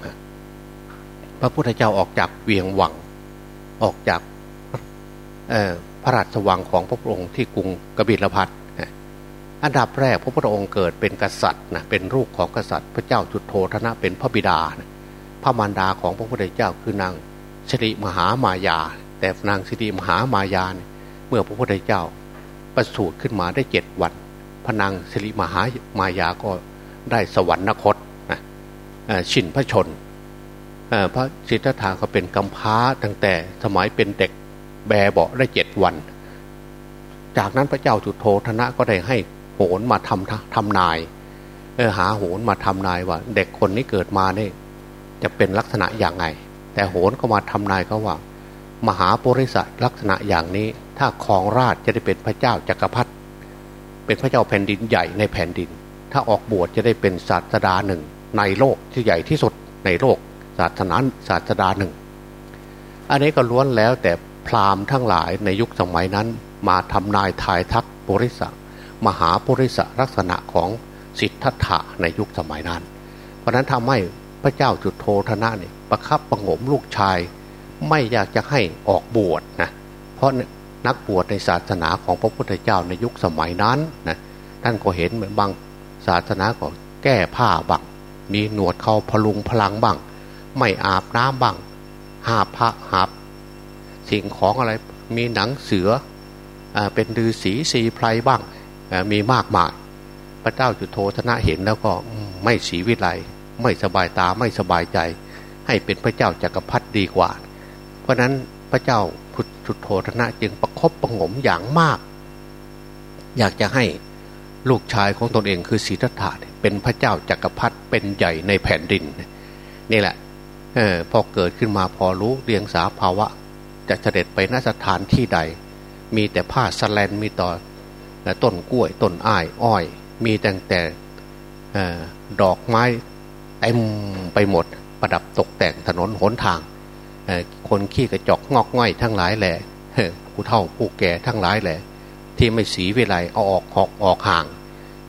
พระพุทธเจ้าออกจากเวียงวัง ออกจากพระราชวังของพระองค์ที่กรุงกบิลพัทอันดับแรกพระพุทธองค์เกิดเป็นกษัตริย์นะเป็นลูกของกษัตริย์ พระเจ้าจุดโทธนะเป็นพระบิดานะพระมารดาของพระพุทธเจ้าคือนางสิริมหามายา แต่นางสิริมหามายาเมื่อพระพุทธเจ้าประสูติขึ้นมาได้เจ็ดวัน พระนางสิริมหามายาก็ได้สวรรคตนะชินพระชนพระสิทธัตถะก็เป็นกัมพาตั้งแต่สมัยเป็นเด็กแบเบาได้เจ็ดวัน จากนั้นพระเจ้าจุโทธนะก็ได้ให้โหนมาทำทำนายหาโหนมาทำนายว่า เด็กคนนี้เกิดมาเนี่ยจะเป็นลักษณะอย่างไง แต่โหนก็มาทำนายเขาว่า มหาปริสลักษณะอย่างนี้ ถ้าครองราชจะได้เป็นพระเจ้าจักรพรรดิ เป็นพระเจ้าแผ่นดินใหญ่ในแผ่นดิน ถ้าออกบวชจะได้เป็นศาสดาหนึ่ง ในโลกที่ใหญ่ที่สุดในโลก ศาสนาศาสดาหนึ่ง อันนี้ก็ล้วนแล้วแต่พราหมณ์ทั้งหลายในยุคสมัยนั้น มาทำนายทายทักปุริสมหาปุริสลักษณะของสิทธัตถะในยุคสมัยนั้น เพราะนั้นทำให้พระเจ้าจุดโทธนะเนี่ยประคับประงมลูกชาย ไม่อยากจะให้ออกบวชนะเพราะ นักบวชในศาสนาของพระพุทธเจ้าในยุคสมัยนั้นนะท่านก็เห็นเหมือนบางศาสนาก็แก้ผ้าบังมีหนวดเขาพลุงพลังบ้างไม่อาบน้ำบ้างหาพระหาบสิ่งของอะไรมีหนังเสืออเป็นดือสีสีไพรบ้างมีมากมายพระเจ้าจุโธธนะเห็นแล้วก็ไม่สีวิไลไม่สบายตาไม่สบายใจ ให้เป็นพระเจ้าจากักรพรรดิดีกว่า เพราะนั้นพระเจ้า พุทธโธธนะจึงประครบประงมอย่างมาก อยากจะให้ลูกชายของตนเองคือศรีทัตถะเป็นพระเจ้าจากักรพรรดิเป็นใหญ่ในแผ่นดิน นี่แหละออพอเกิดขึ้นมาพอรู้เรียงสาภาวะ จะเสด็จไปนสถานที่ใด มีแต่ผ้าสแลนมีต่อต้นกล้วยต้นอ้ายอ้อย มีแต่แต่ดอกไม้เต็มไปหมด ประดับตกแต่งถนนหนทาง คนขี้กระจกงอกง่อยทั้งหลายแหละผู้เฒ่าผู้แก่ทั้งหลายแหละ ที่ไม่สีเวไลเอาออกหอกออกห่าง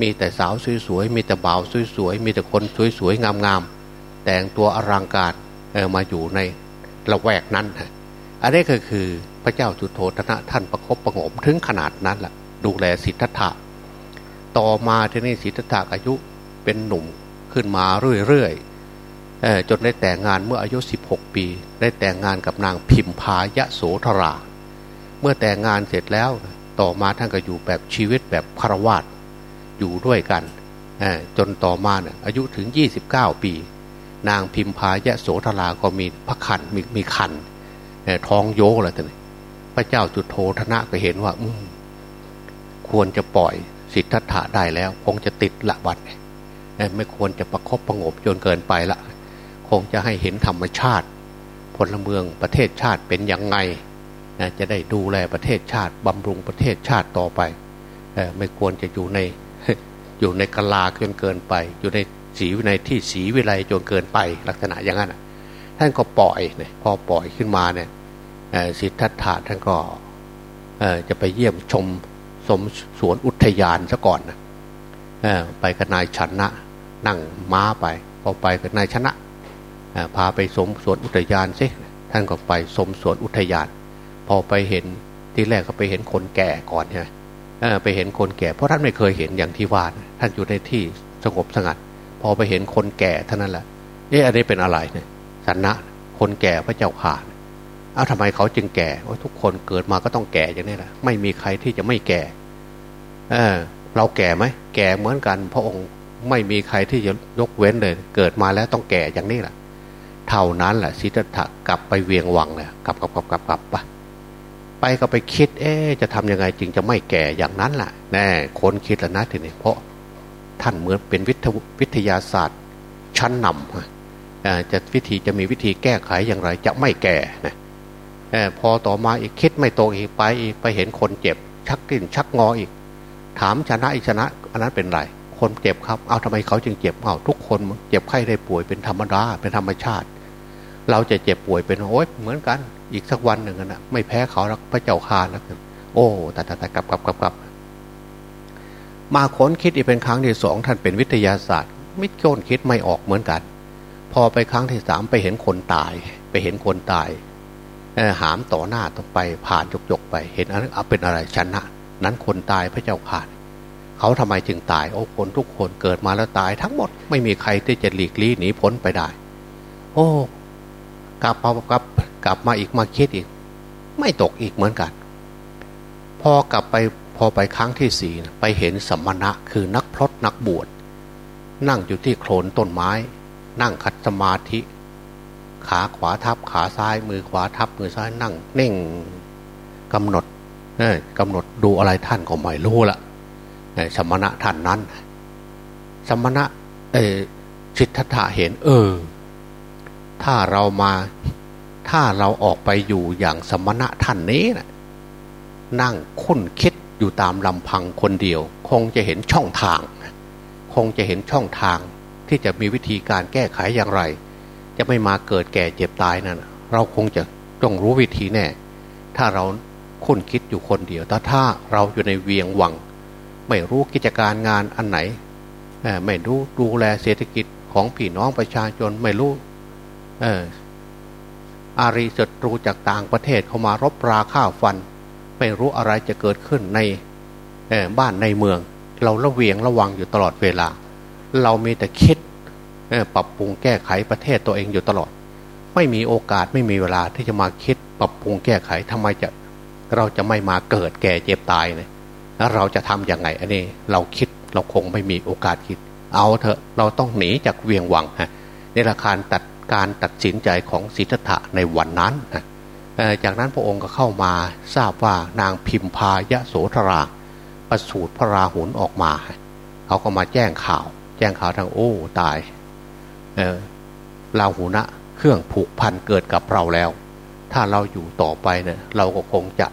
มีแต่สาวสวยๆมีแต่บ่าวสวยๆมีแต่คนสวยๆงามๆแต่งตัวอลังการมาอยู่ในละแวกนั้นอันนี้ก็คือพระเจ้าจุโธธนะท่านประคบประงมถึงขนาดนั้นแหละดูแลสิทธัตถะต่อมาที่นี่สิทธัตถะอายุเป็นหนุ่มขึ้นมาเรื่อยๆ จนได้แต่งงานเมื่ออายุ 16 ปี ได้แต่งงานกับนางพิมพายะโสธรา เมื่อแต่งงานเสร็จแล้วต่อมาท่านก็อยู่แบบชีวิตแบบคารวาสอยู่ด้วยกันจนต่อมาเนี่ยอายุถึง 29 ปี นางพิมพายะโสธราก็มีพระคันมีมีคันท้องโยกอะไรต่างพระเจ้าจุดโทธนะก็เห็นว่าควรจะปล่อยสิทธัตถะได้แล้ว คงจะติดละบัดไม่ควรจะประครบประงบจนเกินไปละ คงจะให้เห็นธรรมชาติ พลเมืองประเทศชาติเป็นยังไงจะได้ดูแลประเทศชาติบำรุงประเทศชาติต่อไปไม่ควรจะอยู่ในอยู่ในกลาจนเกินไป อยู่ในสีวินัยที่สีวิไลจนเกินไปลักษณะอย่างนั้นท่านก็ปล่อยเนี่ยพอปล่อยขึ้นมาเนี่ยสิทธัตถะท่านก็จะไปเยี่ยมชมสมสวนอุทยานซะก่อนนะไปกับนายชนะ นั่งม้าไปพอไปกับนายชนะ พาไปสมสวนอุทยานซิท่านก็ไปสมสวนอุทยาน พอไปเห็นที่แรกก็ไปเห็นคนแก่ก่อนใช่ไหมไปเห็นคนแก่ เพราะท่านไม่เคยเห็นอย่างที่ว่าท่านอยู่ในที่สงบสงัด พอไปเห็นคนแก่เท่านั้นแหละเอ๊ะอันนี้เป็นอะไรเนี่ยสันนะคนแก่พระเจ้าข่าเอาทำไมเขาจึงแก่ว่าทุกคนเกิดมาก็ต้องแก่อย่างนี้แหละไม่มีใครที่จะไม่แก่ เออ เราแก่ไหมแก่เหมือนกัน พระองค์ไม่มีใครที่จะยกเว้นเลย เกิดมาแล้วต้องแก่อย่างนี้แหละ เท่านั้นแหละสิทธัตถะกลับไปเวียงวังเลยกลับกลับกลับกลับกลับไปไปก็ไปคิด เอ๊จะทำยังไงจึงจะไม่แก่อย่างนั้นแหละแน่คนคิดแล้วนะทีนี้เพราะท่านเหมือนเป็นวิทยาศาสตร์ชั้นนำจะวิธีจะมีวิธีแก้ไขอย่างไร จะไม่แก่นะพอต่อมาอีกคิดไม่ตรงอีกไปอีกไปเห็นคนเจ็บ ชักดิ้นชักงออีก ถามชนะอีกชนะ อันนั้นเป็นไร คนเจ็บครับ เอาทำไมเขาจึงเจ็บเอาทุกคนเจ็บไข้ได้ป่วยเป็นธรรมดาเป็นธรรมชาติ เราจะเจ็บป่วยเป็นโอ้ยเหมือนกัน อีกสักวันหนึ่งนะไม่แพ้เขาแล้วพระเจ้าคาแล้วกันโอ้แต่แต่แต่กลับกลับกลับกลับมาค้นคิดอีกเป็นครั้งที่สองท่านเป็นวิทยาศาสตร์ ไม่โจนคิดไม่ออกเหมือนกัน พอไปครั้งที่สามไปเห็นคนตาย ไปเห็นคนตายหามต่อหน้าต้องไปผ่านยกๆไป เห็นอันนั้นเป็นอะไรชนะ นั้นคนตายพระเจ้าข่า เขาทำไมจึงตายโอ้คนทุกคนเกิดมาแล้วตายทั้งหมดไม่มีใครที่จะหลีกลี่หนีพ้นไปได้ โอ้กลับมากลับกลับมาอีกมาคิดอีก ไม่ตกอีกเหมือนกัน พอกลับไปพอไปครั้งที่สี่ไปเห็นสัมมณะคือนักพรตนักบวชนั่งอยู่ที่โคลนต้นไม้ นั่งคัดสมาธิ ขาขวาทับขาซ้ายมือขวาทับมือซ้ายนั่งเน่งกำหนดเกำหนดดูอะไรท่านก็ไม่รู้ละ สมณะท่านนั้น สมณะเอชิตถะเห็น เออ ถ้าเรามาถ้าเราออกไปอยู่อย่างสมณะท่านนี้นะนั่งคุ้นคิดอยู่ตามลำพังคนเดียว คงจะเห็นช่องทาง คงจะเห็นช่องทาง ที่จะมีวิธีการแก้ไขอย่างไร จะไม่มาเกิดแก่เจ็บตายนั่นเราคงจะต้องรู้วิธีแน่ ถ้าเราคุ้นคิดอยู่คนเดียวแต่ถ้าเราอยู่ในเวียงวัง ไม่รู้กิจการงานอันไหนไม่รู้ดูแลเศรษฐกิจของพี่น้องประชาชนไม่รู้อารีศัตรูจากต่างประเทศเข้ามารบราข้าวฟัน ไม่รู้อะไรจะเกิดขึ้นในบ้านในเมือง เราละเวียงระวังอยู่ตลอดเวลา เรามีแต่คิดปรับปรุงแก้ไขประเทศตัวเองอยู่ตลอด ไม่มีโอกาสไม่มีเวลาที่จะมาคิดปรับปรุงแก้ไขทำไมจะเราจะไม่มาเกิดแก่เจ็บตายเนี่ย เราจะทำยังไงอันนี้เราคิดเราคงไม่มีโอกาสคิด เอาเถอะเราต้องหนีจากเวียงวังฮะในราคาตัดการตัดสินใจของสิทธัตถะในวันนั้นนะจากนั้นพระองค์ก็เข้ามาทราบว่านางพิมพายะโสธราประสูติพระราหุลออกมาเขาก็มาแจ้งข่าว แจ้งข่าวทางโอ้ตายราหูนะเครื่องผูกพันเกิดกับเราแล้ว ถ้าเราอยู่ต่อไปเนี่ยเราก็คงจะ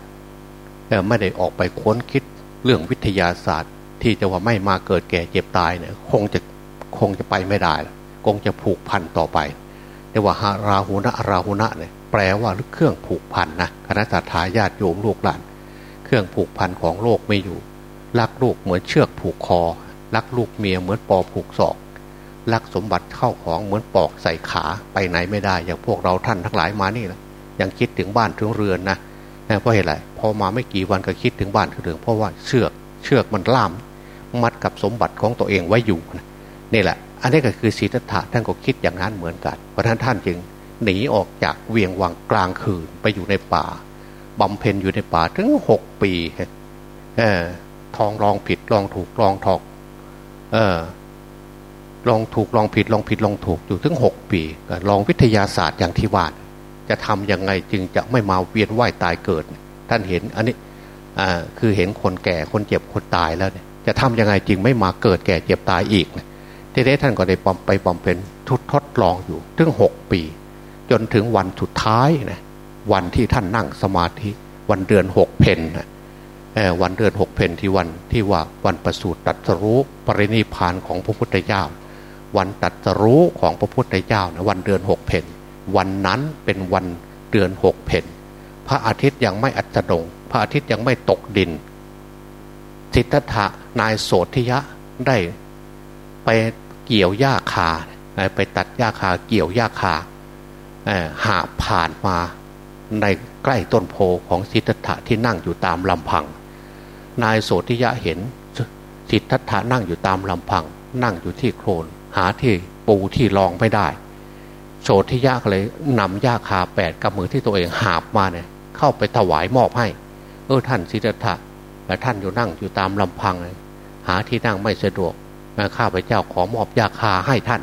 ไม่ได้ออกไปค้นคิด เรื่องวิทยาศาสตร์ที่จะว่าไม่มาเกิดแก่เจ็บตายเนี่ยคงจะคงจะไปไม่ได้คงจะผูกพันต่อไปแต่ว่าราหูนะราหูนะเนี่ยแปลว่าเครื่องผูกพันนะคณะสัตยาญาติโยมลูกหลาน เครื่องผูกพันของโลกไม่อยู่รักลูกเหมือนเชือกผูกคอรักลูกเมียเหมือนปอผูกศอกรักสมบัติเข้าของเหมือนปอกใส่ขาไปไหนไม่ได้ อย่างพวกเราท่านทั้งหลายมานี่นะยังคิดถึงบ้านถึงเรือนนะ เพราะเหตุไรพอมาไม่กี่วันก็คิดถึงบ้านถึงเพราะว่าเชือกเชือกมันล่าม มัดกับสมบัติของตัวเองไว้อยู่นี่แหละ อันนี้ก็คือศีรษะท่านก็คิดอย่างนั้นเหมือนกัน เพราะท่านท่านจึงหนีออกจากเวียงวังกลางคืนไปอยู่ในป่าบำเพ็ญอยู่ในป่าถึงหกปีเออทองลองผิดลองถูกลองถอกเออลองถูกลองผิดลองผิดลองถูกอยู่ถึงหกปีลองวิทยาศาสตร์อย่างที่ว่า จะทำยังไงจึงจะไม่มาเวียนว่ายตายเกิด ท่านเห็นอันนี้คือเห็นคนแก่คนเจ็บคนตายแล้วเนี่ยจะทำยังไงจึงไม่มาเกิดแก่เจ็บตายอีกทีนี้ท่านก็ได้ปอมไปปอมเป็นทุดทดลองอยู่ถึงหกปี จนถึงวันสุดท้ายนะวันที่ท่านนั่งสมาธิวันเดือนหกเพนนะวันเดือนหกเพนที่วันที่ว่าวันประสูติตัดสรู้ปรินิพานของพระพุทธเจ้า วันตัดสรู้ของพระพุทธเจ้านะวันเดือนหกเพน วันนั้นเป็นวันเดือนหกเพนพระอาทิตย์ยังไม่อัสดงพระอาทิตย์ยังไม่ตกดินสิทธัตถะนายโสธิยะได้ไปเกี่ยวหญ้าคา ไปตัดหญ้าคาเกี่ยวหญ้าคาหาผ่านมาในใกล้ต้นโพของสิทธัตถะที่นั่งอยู่ตามลำพัง นายโสธิยะเห็นสิทธัตถะนั่งอยู่ตามลำพัง นั่งอยู่ที่โคลนหาที่ปูที่รองไม่ได้ โสธิยะเลยนำยาคาแปดกับมือที่ตัวเองหาบมาเนี่ย เข้าไปถวายมอบให้เออท่านสิทธัตถะแต่ท่านอยู่นั่งอยู่ตามลำพังหาที่นั่งไม่สะดวกข้าพเจ้าขอมอบยาคาให้ท่าน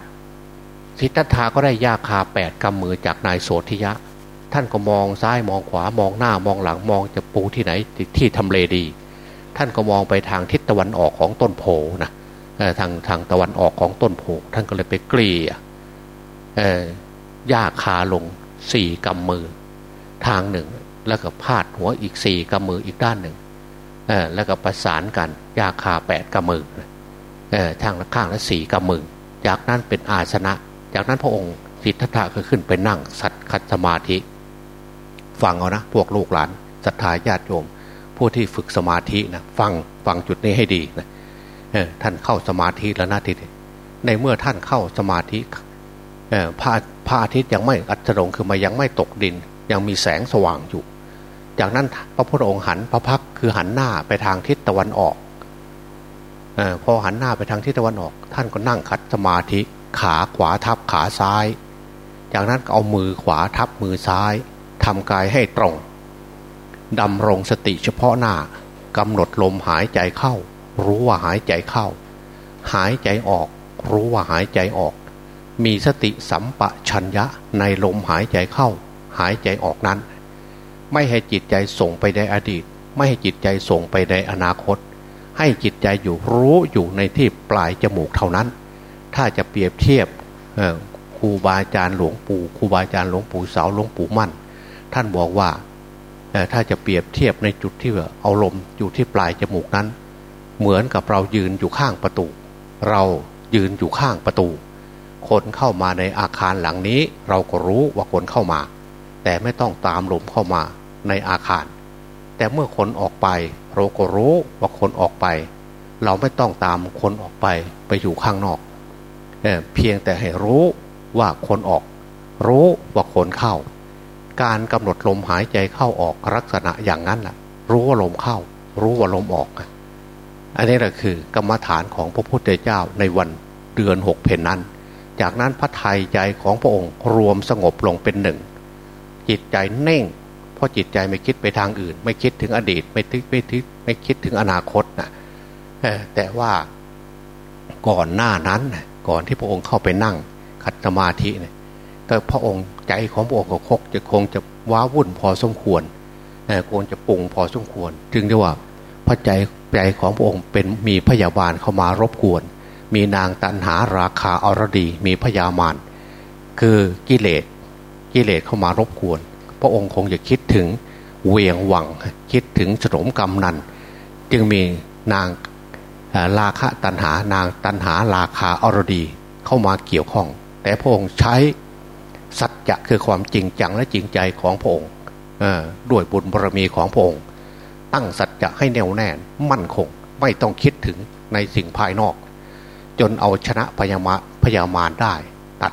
สิทธัตถะก็ได้ยาคาแปดกำมือจากนายโสธิยะ ท่านก็มองซ้ายมองขวามองหน้ามองหลังมองจะปูที่ไหนที่ทำเลดี ท่านก็มองไปทางทิศตะวันออกของต้นโพนะทางทางตะวันออกของต้นโพท่านก็เลยไปเกลี่ย หญ้าคาลงสี่กำมือ ทางหนึ่ง แล้วก็พาดหัวอีกสี่กำมืออีกด้านหนึ่งแล้วก็ประสานกันหญ้าคาแปดกำมือทางละข้างละสี่กำมือ จากนั้นเป็นอาสนะ จากนั้นพระองค์สิทธัตถะก็ขึ้นไปนั่งสัตคัดสมาธิ ฟังเอานะ พวกลูกหลานศรัทธาญาติโยม ผู้ที่ฝึกสมาธินะฟังฟังจุดนี้ให้ดีนะท่านเข้าสมาธิแล้วนะทีนี้ในเมื่อท่านเข้าสมาธิ พระพระอาทิตย์ยังไม่อัจฉริคือมายังไม่ตกดิน ยังมีแสงสว่างอยู่ จากนั้นพระพุทธองค์หันพระพักคือหันหน้าไปทางทิศตะวันออกอพอหันหน้าไปทางทิศตะวันออก ท่านก็นั่งคัดสมาธิขาขวาทับขาซ้าย จากนั้นเอามือขวาทับมือซ้ายทำกายให้ตรงดำรงสติเฉพาะหน้ากำหนดลมหายใจเข้า รู้ว่าหายใจเข้า หายใจออก รู้ว่าหายใจออก มีสติสัมปชัญญะในลมหายใจเข้า หายใจออกนั้น ไม่ให้จิตใจส่งไปในอดีต ไม่ให้จิตใจส่งไปในอนาคต ให้จิตใจอยู่รู้อยู่ในที่ปลายจมูกเท่านั้น ถ้าจะเปรียบเทียบครูบาอาจารย์หลวงปู่ครูบาอาจารย์หลวงปู่เสาหลวงปู่มั่น ท่านบอกว่าถ้าจะเปรียบเทียบในจุดที่เอาลมอยู่ที่ปลายจมูกนั้น เหมือนกับเรายืนอยู่ข้างประตู เรายืนอยู่ข้างประตู คนเข้ามาในอาคารหลังนี้ เราก็รู้ว่าคนเข้ามา แต่ไม่ต้องตามลมเข้ามาในอาคาร แต่เมื่อคนออกไป เราก็รู้ว่าคนออกไป เราไม่ต้องตามคนออกไปไปอยู่ข้างนอกเเพียงแต่ให้รู้ว่าคนออก รู้ว่าคนเข้า การกำหนดลมหายใจเข้าออกลักษณะอย่างนั้นแหละรู้ว่าลมเข้า รู้ว่าลมออก อันนี้แหละคือกรรมฐานของพระพุทธเจ้าในวันเดือนหกเพนนั้น จากนั้นพระไทยใจของพระองค์รวมสงบลงเป็นหนึ่ง จิตใจเน่ง เพราะจิตใจไม่คิดไปทางอื่น ไม่คิดถึงอดีต ไม่ทิไม่ทิไม่คิดถึงอนาคตนะแต่ว่าก่อนหน้านั้นก่อนที่พระองค์เข้าไปนั่งคัดสมาธิเนี่ยก็พระองค์ใจของพระองค์ก็คกจะคงจะว้าวุ่นพอสมควรคงจะปุ่งพอสมควร จึงได้ว่าพระใจใจของพระองค์เป็นมีพยาบาลเข้ามารบกวน มีนางตันหาราคาอรดี มีพยามารคือกิเลสกิเลสเข้ามารบกวน พระองค์คงจะคิดถึงเวียงหวัง คิดถึงฉนมกำนัน จึงมีนางราคะตันหานางตันหาราคาอรดีเข้ามาเกี่ยวข้อง แต่พระองค์ใช้สัจจะคือความจริงจังและจริงใจของพระองค์ด้วยบุญบารมีของพระองค์ ตั้งสัจจะให้แน่วแน่มั่นคงไม่ต้องคิดถึงในสิ่งภายนอก จนเอาชนะพยามาพยามารได้ ตัด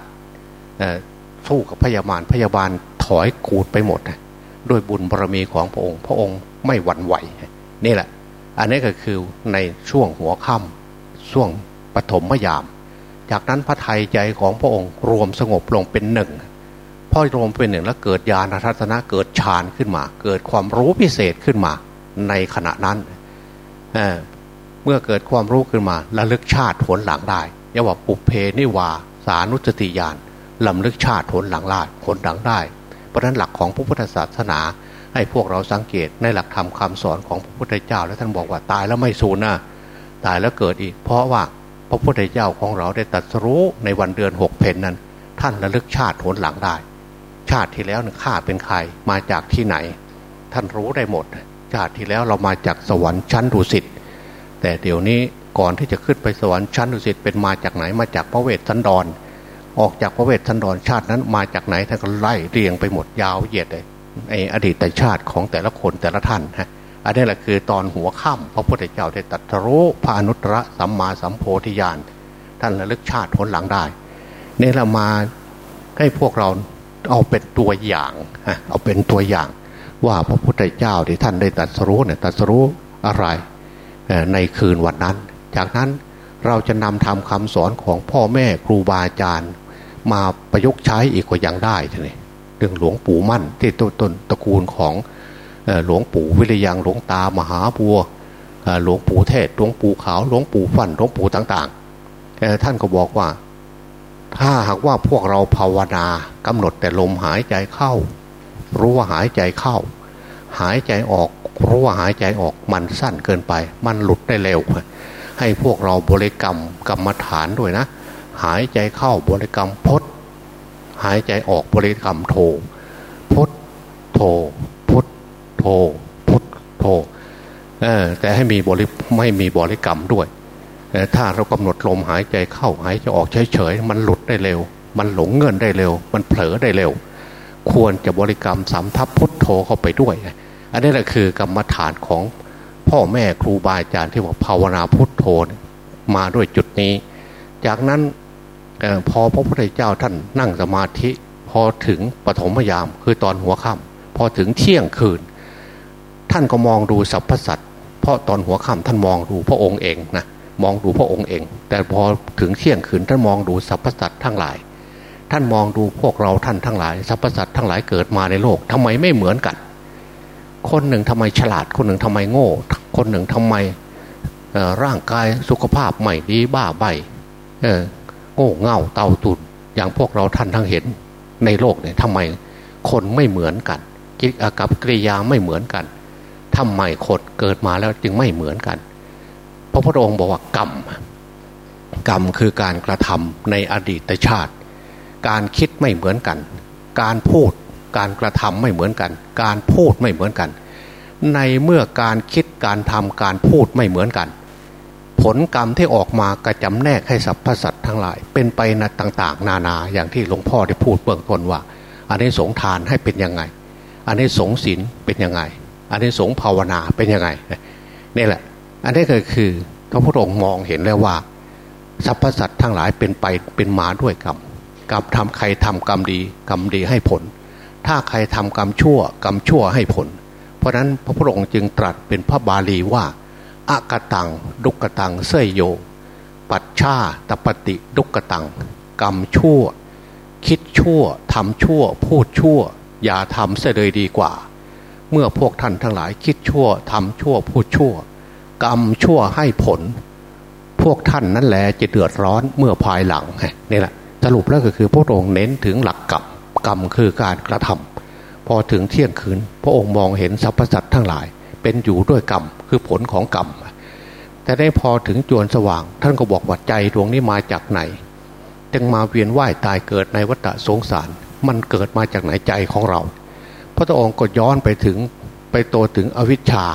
สู้กับพยามารพยาบาลถอยขูดไปหมดด้วยบุญบารมีของพระองค์ พระองค์ไม่หวั่นไหวนี่แหละ อันนี้ก็คือในช่วงหัวค่ำช่วงปฐมยาม จากนั้นพระไทยใจของพระองค์รวมสงบลงเป็นหนึ่งพ่อรวมเป็นหนึ่งแล้วเกิดญาณทัศนะเกิดฌานขึ้นมา เกิดความรู้พิเศษขึ้นมา ในขณะนั้น เมื่อเกิดความรู้ขึ้นมาระลึกชาติผลหลังได้เรียกว่าปุเพนิวาสานุสติญาณลำลึกชาติผลหลังได้ผลหลังได้ เพราะนั้นหลักของพระพุทธศาสนา ให้พวกเราสังเกตในหลักธรรมคาสอนของพระพุทธเจ้า แล้วท่านบอกว่าตายแล้วไม่สูญนะตายแล้วเกิดอีก เพราะว่าพระพุทธเจ้าของเราได้ตรัสรู้ในวันเดือนหกเพนนั้น ท่านระลึกชาติผลหลังได้ ชาติที่แล้วข้าเป็นใครมาจากที่ไหน ท่านรู้ได้หมด ชาติที่แล้วเรามาจากสวรรค์ชั้นดุสิต แต่เดี๋ยวนี้ก่อนที่จะขึ้นไปสวรรค์ชั้นดุสิตเป็นมาจากไหนมาจากพระเวทสันดร ออกจากพระเวทสันดรชาตินั้นมาจากไหนท่านก็ไล่เรียงไปหมดยาวเหยียดเลยในอดีตชาติของแต่ละคนแต่ละท่านฮะอันนี้แหละคือตอนหัวค่ำพระพุทธเจ้าได้ตรัสรู้พระอนุตตรสัมมาสัมโพธิญาณท่านระลึกชาติผลหลังได้เนี่ยเรามาให้พวกเราเอาเป็นตัวอย่างเอาเป็นตัวอย่าง ว่าพระพุทธเจ้าที่ท่านได้ตรัสรู้เนี่ยตรัสรู้อะไร ในคืนวันนั้น จากนั้นเราจะนำทำคำสอนของพ่อแม่ครูบาอาจารย์ มาประยุกต์ใช้อีกก็ยังได้ทีนี้เรื่องหลวงปู่มั่นที่ต้นตนตระกูลของหลวงปู่วิริยังหลวงตามหาบัวหลวงปู่เทศหลวงปู่ขาวหลวงปู่ฟันหลวงปู่ต่างๆท่านก็บอกว่า ถ้าหากว่าพวกเราภาวนากำหนดแต่ลมหายใจเข้า รู้ว่าหายใจเข้า หายใจออกรู้ว่าหายใจออกมันสั้นเกินไป มันหลุดได้เร็ว ให้พวกเราบริกรรมกรรมฐานด้วยนะ หายใจเข้าบริกรรมพดหายใจออกบริกรรมโทพดโทพดโทพดโทเออแต่ให้มีบริไม่มีบริกรรมด้วยถ้าเรากำหนดลมหายใจเข้าหายใจออกเฉยๆมันหลุดได้เร็ว มันหลงเงินได้เร็ว มันเผลอได้เร็ว ควรจะบริกรรมสามทับพุทโธเข้าไปด้วย อันนี้แหละคือกรรมฐานของพ่อแม่ครูบาอาจารย์ที่ว่าภาวนาพุทโธมาด้วยจุดนี้ จากนั้นพอพระพุทธเจ้าท่านนั่งสมาธิ พอถึงปฐมยามคือตอนหัวค่ำพอถึงเที่ยงคืน ท่านก็มองดูสรรพสัตว์เพราะตอนหัวค่ำท่านมองดูพระองค์เองนะมองดูพระองค์เอง แต่พอถึงเที่ยงคืนท่านมองดูสรรพสัตว์ทั้งหลาย ท่านมองดูพวกเราท่านทั้งหลายสรรพสัตว์ทั้งหลายเกิดมาในโลกทำไมไม่เหมือนกัน คนหนึ่งทำไมฉลาด คนหนึ่งทำไมโง่ คนหนึ่งทำไมร่างกายสุขภาพไม่ดีบ้าใบโง่เง่าเตาตุนอย่างพวกเราท่านทั้งเห็นในโลกเนี่ยทำไมคนไม่เหมือนกันกิจกับกิริยาไม่เหมือนกันทำไมคนเกิดมาแล้วจึงไม่เหมือนกันพระพุทธองค์บอกว่ากรรมกรรมคือการกระทำในอดีตชาติ การคิดไม่เหมือนกัน การพูดการกระทำไม่เหมือนกัน การพูดไม่เหมือนกัน ในเมื่อการคิดการทำการพูดไม่เหมือนกัน ผลกรรมที่ออกมากระจำแนกให้สรรพสัตว์ทั้งหลาย เป็นไปนต่าง ๆ นานาอย่างที่หลวงพ่อได้พูดเบื้องต้นว่าอันนี้สงทานให้เป็นยังไง อันนี้สงศีลเป็นยังไง อันนี้สงภาวนาเป็นยังไงนี่แหละ อันนี้ก็คือพระพุทธองค์มองเห็นแล้วว่าสรรพสัตว์ทั้งหลายเป็นไปเป็นมาด้วยกรรม กรรมทำใครทำกรรมดี กรรมดีให้ผล ถ้าใครทำกรรมชั่ว กรรมชั่วให้ผล เพราะนั้นพระพุทธองค์จึงตรัสเป็นพระบาลีว่าอากตังดุกตังเสยโย ปัจฉาตปฏิดุกตัง กรรมชั่ว คิดชั่วทำชั่ว พูดชั่ว อย่าทำเสียเลยดีกว่า เมื่อพวกท่านทั้งหลายคิดชั่วทำชั่ว พูดชั่ว กรรมชั่วให้ผล พวกท่านนั่นแหละจะเดือดร้อนเมื่อภายหลังนี่แหละ สรุปแล้วก็คือพระองค์เน้นถึงหลักกรรมกรรมคือการกระทำพอถึงเที่ยงคืน พระองค์มองเห็นสรรพสัตว์ทั้งหลาย เป็นอยู่ด้วยกรรมคือผลของกรรมแต่ได้พอถึงจวนสว่าง ท่านก็บอกว่าใจดวงนี้มาจากไหน จึงมาเวียนว่ายตายเกิดในวัฏสงสาร มันเกิดมาจากไหนใจของเรา พระองค์ก็ย้อนไปถึงไปโตถึงอวิชชา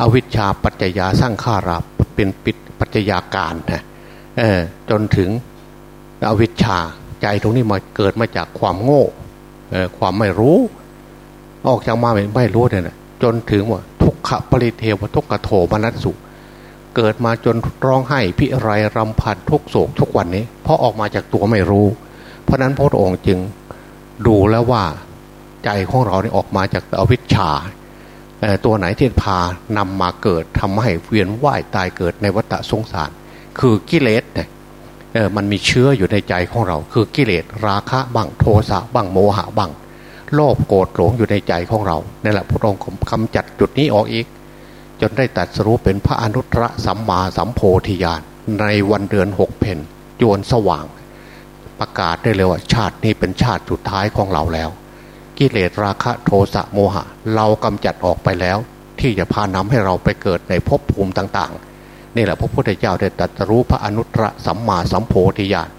อาวิชชาปัจจยาสร้างข้าราเป็นปิดปัจจยาการนะจนถึง อวิชชาใจตรงนี้มาเกิดมาจากความโง่ความไม่รู้ ออกจากมาไม่ไม่รู้เนี่ยจนถึงว่าทุกขปริเทวทุกขโทมนัสสุ เกิดมาจนร้องไห้พิไรรำพันทุกโศกทุกวันนี้ เพราะออกมาจากตัวไม่รู้ เพราะนั้นพระองค์จึงดูแล้วว่าใจของเราเนี่ยออกมาจากอวิชชาตัวไหนที่พานำมาเกิดทำให้เวียนว่ายตายเกิดในวัฏสงสาร คือกิเลสเนี่ย มันมีเชื้ออยู่ในใจของเรา คือกิเลสราคะบังโทสะบังโมหะบังโลภโกรธหลงอยู่ในใจของเรานี่แหละพระองค์กำจัดจุดนี้ออกอีก จนได้ตัดสรุปเป็นพระอนุตตรสัมมาสัมโพธิญาณในวันเดือนหกเพนจวนสว่าง ประกาศได้เลยว่าชาตินี้เป็นชาติสุดท้ายของเราแล้ว กิเลสราคะโทสะโมหะ เรากำจัดออกไปแล้ว ที่จะพานำให้เราไปเกิดในภพภูมิต่างๆ นี่แหละพระพุทธเจ้าได้ตรัสรู้พระอนุตตรสัมมาสัมโพธิญาณ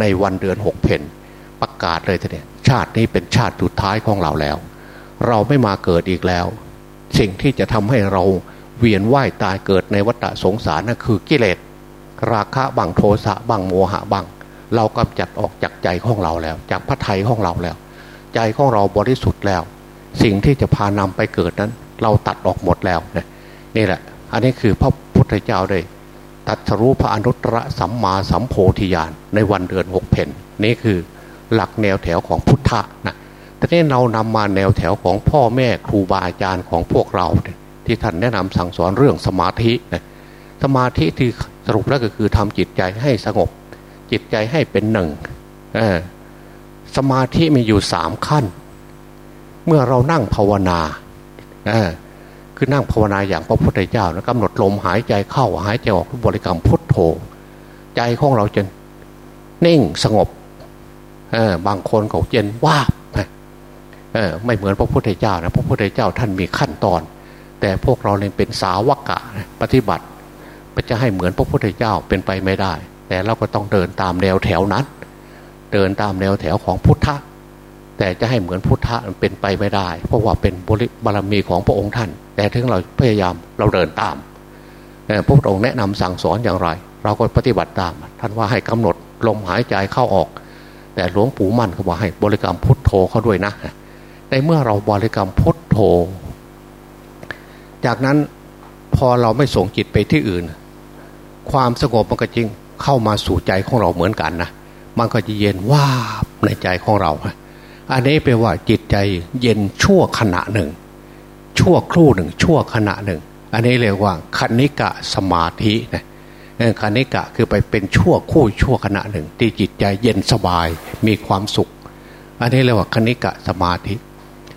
ในวันเดือนหกเพนประกาศเลยทีเดียชาตินี้เป็นชาติสุดท้ายของเราแล้ว เราไม่มาเกิดอีกแล้ว สิ่งที่จะทำให้เราเวียนว่ายตายเกิดในวัฏสงสารนั่นคือกิเลส ราคะบังโทสะบังโมหะบังเรากำจัดออกจากใจของเราแล้ว จากพระไทยของเราแล้ว ใจของเราบริสุทธิ์แล้ว สิ่งที่จะพานำไปเกิดนั้น เราตัดออกหมดแล้วนี่แหละ อันนี้คือพระ ทธเจ้าได้ตัดรู้พระอนุตตรสัมมาสัมโพธิญาณในวันเดือนหกเพนนี่คือหลักแนวแถวของพุทธะนะแต่นี้เรานำมาแนวแถวของพ่อแม่ครูบาอาจารย์ของพวกเรา ที่ท่านแนะนำสั่งสอนเรื่องสมาธินะสมาธิที่สรุปแล้วก็คือทำจิตใจให้สงบ จิตใจให้เป็นหนึ่งสมาธิมีอยู่สามขั้น เมื่อเรานั่งภาวนา คือนั่งภาวนาอย่างพระพุทธเจ้านะกำหนดลมหายใจเข้าหายใจออกบริกรรมพุทโธ ใจของเราจะนิ่งสงบบางคนเขาเย็นว่าบไม่เหมือนพระพุทธเจ้านะพระพุทธเจ้าท่านมีขั้นตอน แต่พวกเราเนี่ยเป็นสาวกะปฏิบัติจะให้เหมือนพระพุทธเจ้าเป็นไปไม่ได้ แต่เราก็ต้องเดินตามแนวแถวนั้น เดินตามแนวแถวของพุทธะแต่จะให้เหมือนพุทธะเป็นไปไม่ได้ เพราะว่าเป็นบริบารมีของพระองค์ท่าน แต่ถึงเราพยายามเราเดินตามพระพุทธองค์แนะนำสั่งสอนอย่างไร เราก็ปฏิบัติตาม ท่านว่าให้กำหนดลมหายใจเข้าออก แต่หลวงปู่มั่นเขาบอกให้บริกรรมพุทโธเขาด้วยนะ ในเมื่อเราบริกรรมพุทโธ จากนั้นพอเราไม่ส่งจิตไปที่อื่น ความสงบมันก็จริงเข้ามาสู่ใจของเราเหมือนกันนะมันก็จะเย็นว่าในใจของเรา อันนี้แปลว่าจิตใจเย็นชั่วขณะหนึ่ง ชั่วครู่หนึ่ง ชั่วขณะหนึ่ง อันนี้เรียกว่าคณิกะสมาธินะคณิกะคือไปเป็นชั่วคู่ชั่วขณะหนึ่ง ที่จิตใจเย็นสบายมีความสุข อันนี้เรียกว่าคณิกะสมาธิ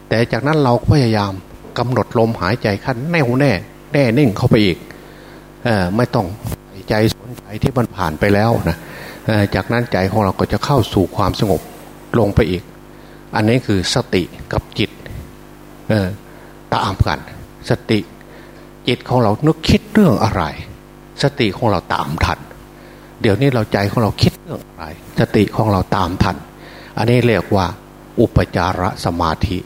แต่จากนั้นเราพยายามกำหนดลมหายใจขั้นแน่วแน่ แน่นิ่งเข้าไปอีกอไม่ต้องใจสนใจที่มันผ่านไปแล้วนะจากนั้นใจของเราก็จะเข้าสู่ความสงบลงไปอีก อันนี้คือสติกับจิต ตามกัน สติจิตของเรานึกคิดเรื่องอะไร สติของเราตามทัน เดี๋ยวนี้เราใจของเราคิดเรื่องอะไร สติของเราตามทัน อันนี้เรียกว่า อุปจารสมาธิ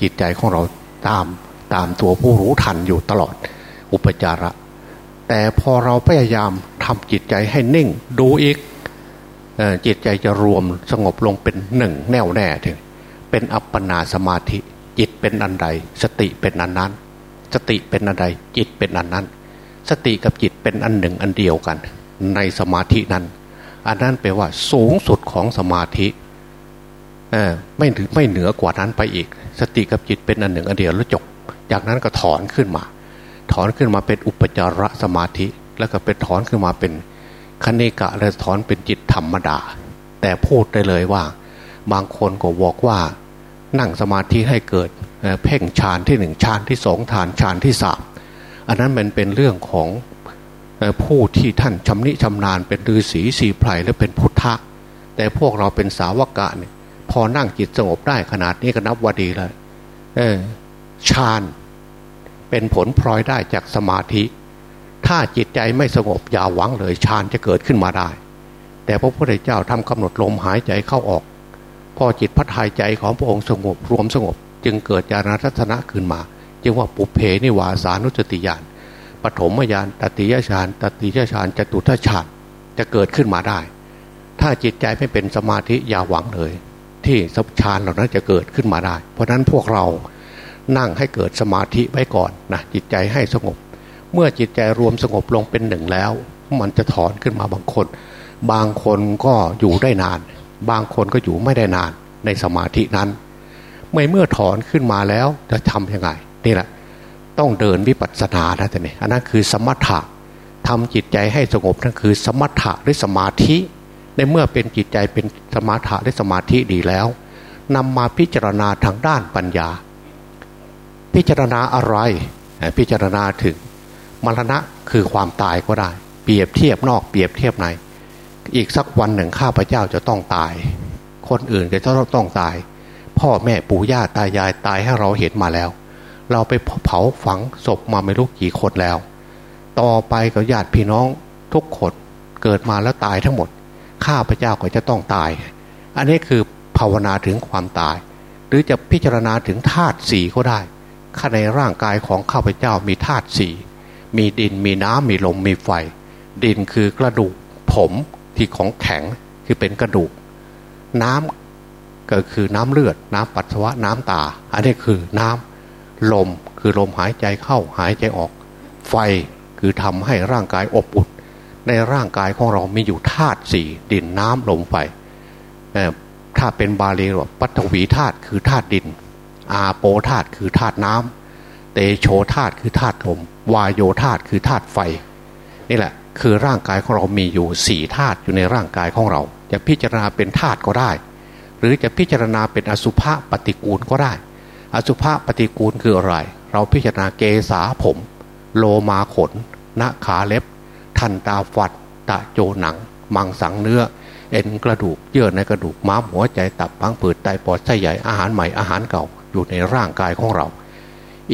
จิตใจของเราตามตามตัวผู้รู้ทันอยู่ตลอด อุปจาระ แต่พอเราพยายามทำจิตใจให้นิ่ง ดูอีกจิตใจจะรวมสงบลงเป็นหนึ่งแน่วแน่ถึงเป็นอัปปนาสมาธิ จิตเป็นอันใด สติเป็นอันนั้น สติเป็นอันใด จิตเป็นอันนั้น สติกับจิตเป็นอันหนึ่งอันเดียวกัน ในสมาธินั้น อันนั้นแปลว่าสูงสุดของสมาธิไม่ถึงไม่เหนือกว่านั้นไปอีก สติกับจิตเป็นอันหนึ่งอันเดียวแล้วจบจากนั้นก็ถอนขึ้นมา ถอนขึ้นมาเป็นอุปจารสมาธิ แล้วก็เป็นถอนขึ้นมาเป็นคณิกะและถอนเป็นจิตธรรมดา แต่พูดได้เลยว่า บางคนก็บอกว่า นั่งสมาธิให้เกิดเพ่งฌานที่หนึ่งฌานที่สองฌานฌานที่สามอันนั้นมันเป็นเรื่องของผู้ที่ท่านชำนิชำนาญเป็นฤาษีสีไพรและเป็นพุทธะ แต่พวกเราเป็นสาวกะเนี่ยพอนั่งจิตสงบได้ขนาดนี้ก็นับว่าดีเลยฌานเป็นผลพลอยได้จากสมาธิ ถ้าจิตใจไม่สงบอย่าหวังเลยฌานจะเกิดขึ้นมาได้ แต่พระพุทธเจ้าทำกำหนดลมหายใจเข้าออก พอจิตพัดหายใจของพระองค์สงบรวมสงบ จึงเกิดญาณทัศนะขึ้นมา จึงว่าปุเพนิวาสานุสติญาณปฐมญาณตติยฌานตติยฌานจตุทัชฌานจะเกิดขึ้นมาได้ ถ้าจิตใจไม่เป็นสมาธิอย่าหวังเลย ที่สัพฌานเหล่านั้นจะเกิดขึ้นมาได้ เพราะนั้นพวกเรานั่งให้เกิดสมาธิไว้ก่อนนะจิตใจให้สงบ เมื่อจิตใจรวมสงบลงเป็นหนึ่งแล้ว มันจะถอนขึ้นมาบางคน บางคนก็อยู่ได้นาน บางคนก็อยู่ไม่ได้นานในสมาธินั้นเมื่อเมื่อถอนขึ้นมาแล้วจะทำยังไงนี่แหละต้องเดินวิปัสสนานะท่านนี่อันนั้นคือสมถะทำจิตใจให้สงบนั่นคือ สมถะหรือสมาธิ ในเมื่อเป็นจิตใจเป็นสมถะหรือสมาธิดีแล้วนำมาพิจารณาทางด้านปัญญา พิจารณาอะไร พิจารณาถึงมรณะคือความตายก็ได้ เปรียบเทียบนอกเปรียบเทียบใน อีกสักวันหนึ่งข้าพเจ้าจะต้องตาย คนอื่นก็จะต้องตาย พ่อแม่ปู่ย่าตายายตายให้เราเห็นมาแล้ว เราไปเผาฝังศพมาไม่รู้กี่คนแล้ว ต่อไปกับญาติพี่น้องทุกคนเกิดมาแล้วตายทั้งหมด ข้าพเจ้าก็จะต้องตาย อันนี้คือภาวนาถึงความตาย หรือจะพิจารณาถึงธาตุสีก็ได้ ข้าในร่างกายของข้าพเจ้ามีธาตุสีมีดินมีน้ำมีลมมีไฟ ดินคือกระดูกผม ที่ของแข็งคือเป็นกระดูก น้ำก็คือน้ำเลือด น้ำปัสสาวะน้ำตา อันนี้คือน้ำลมคือลมหายใจเข้าหายใจออก ไฟคือทำให้ร่างกายอบอุ่นในร่างกายของเรามีอยู่ธาตุสี่ดินน้ำลมไฟถ้าเป็นบาลีว่าปัตวีธาตุคือธาตุดิน อาโปธาตุคือธาตุน้ำเตโชธาตุคือธาตุลม วายโยธาตุคือธาตุไฟ นี่แหละ คือร่างกายของเรามีอยู่สี่ธาตุอยู่ในร่างกายของเรา จะพิจารณาเป็นธาตุก็ได้ หรือจะพิจารณาเป็นอสุภะปฏิกูลก็ได้ อสุภะปฏิกูลคืออะไร เราพิจารณาเกษาผม โลมาขนหน้าขาเล็บ ทันตาฟัดตะโจหนัง มังสังเนื้อ เอ็นกระดูกเยื่อในกระดูกม้ามหัวใจตับพังผืดไตปอดไส้ใหญ่อาหารใหม่อาหารเก่าอยู่ในร่างกายของเรา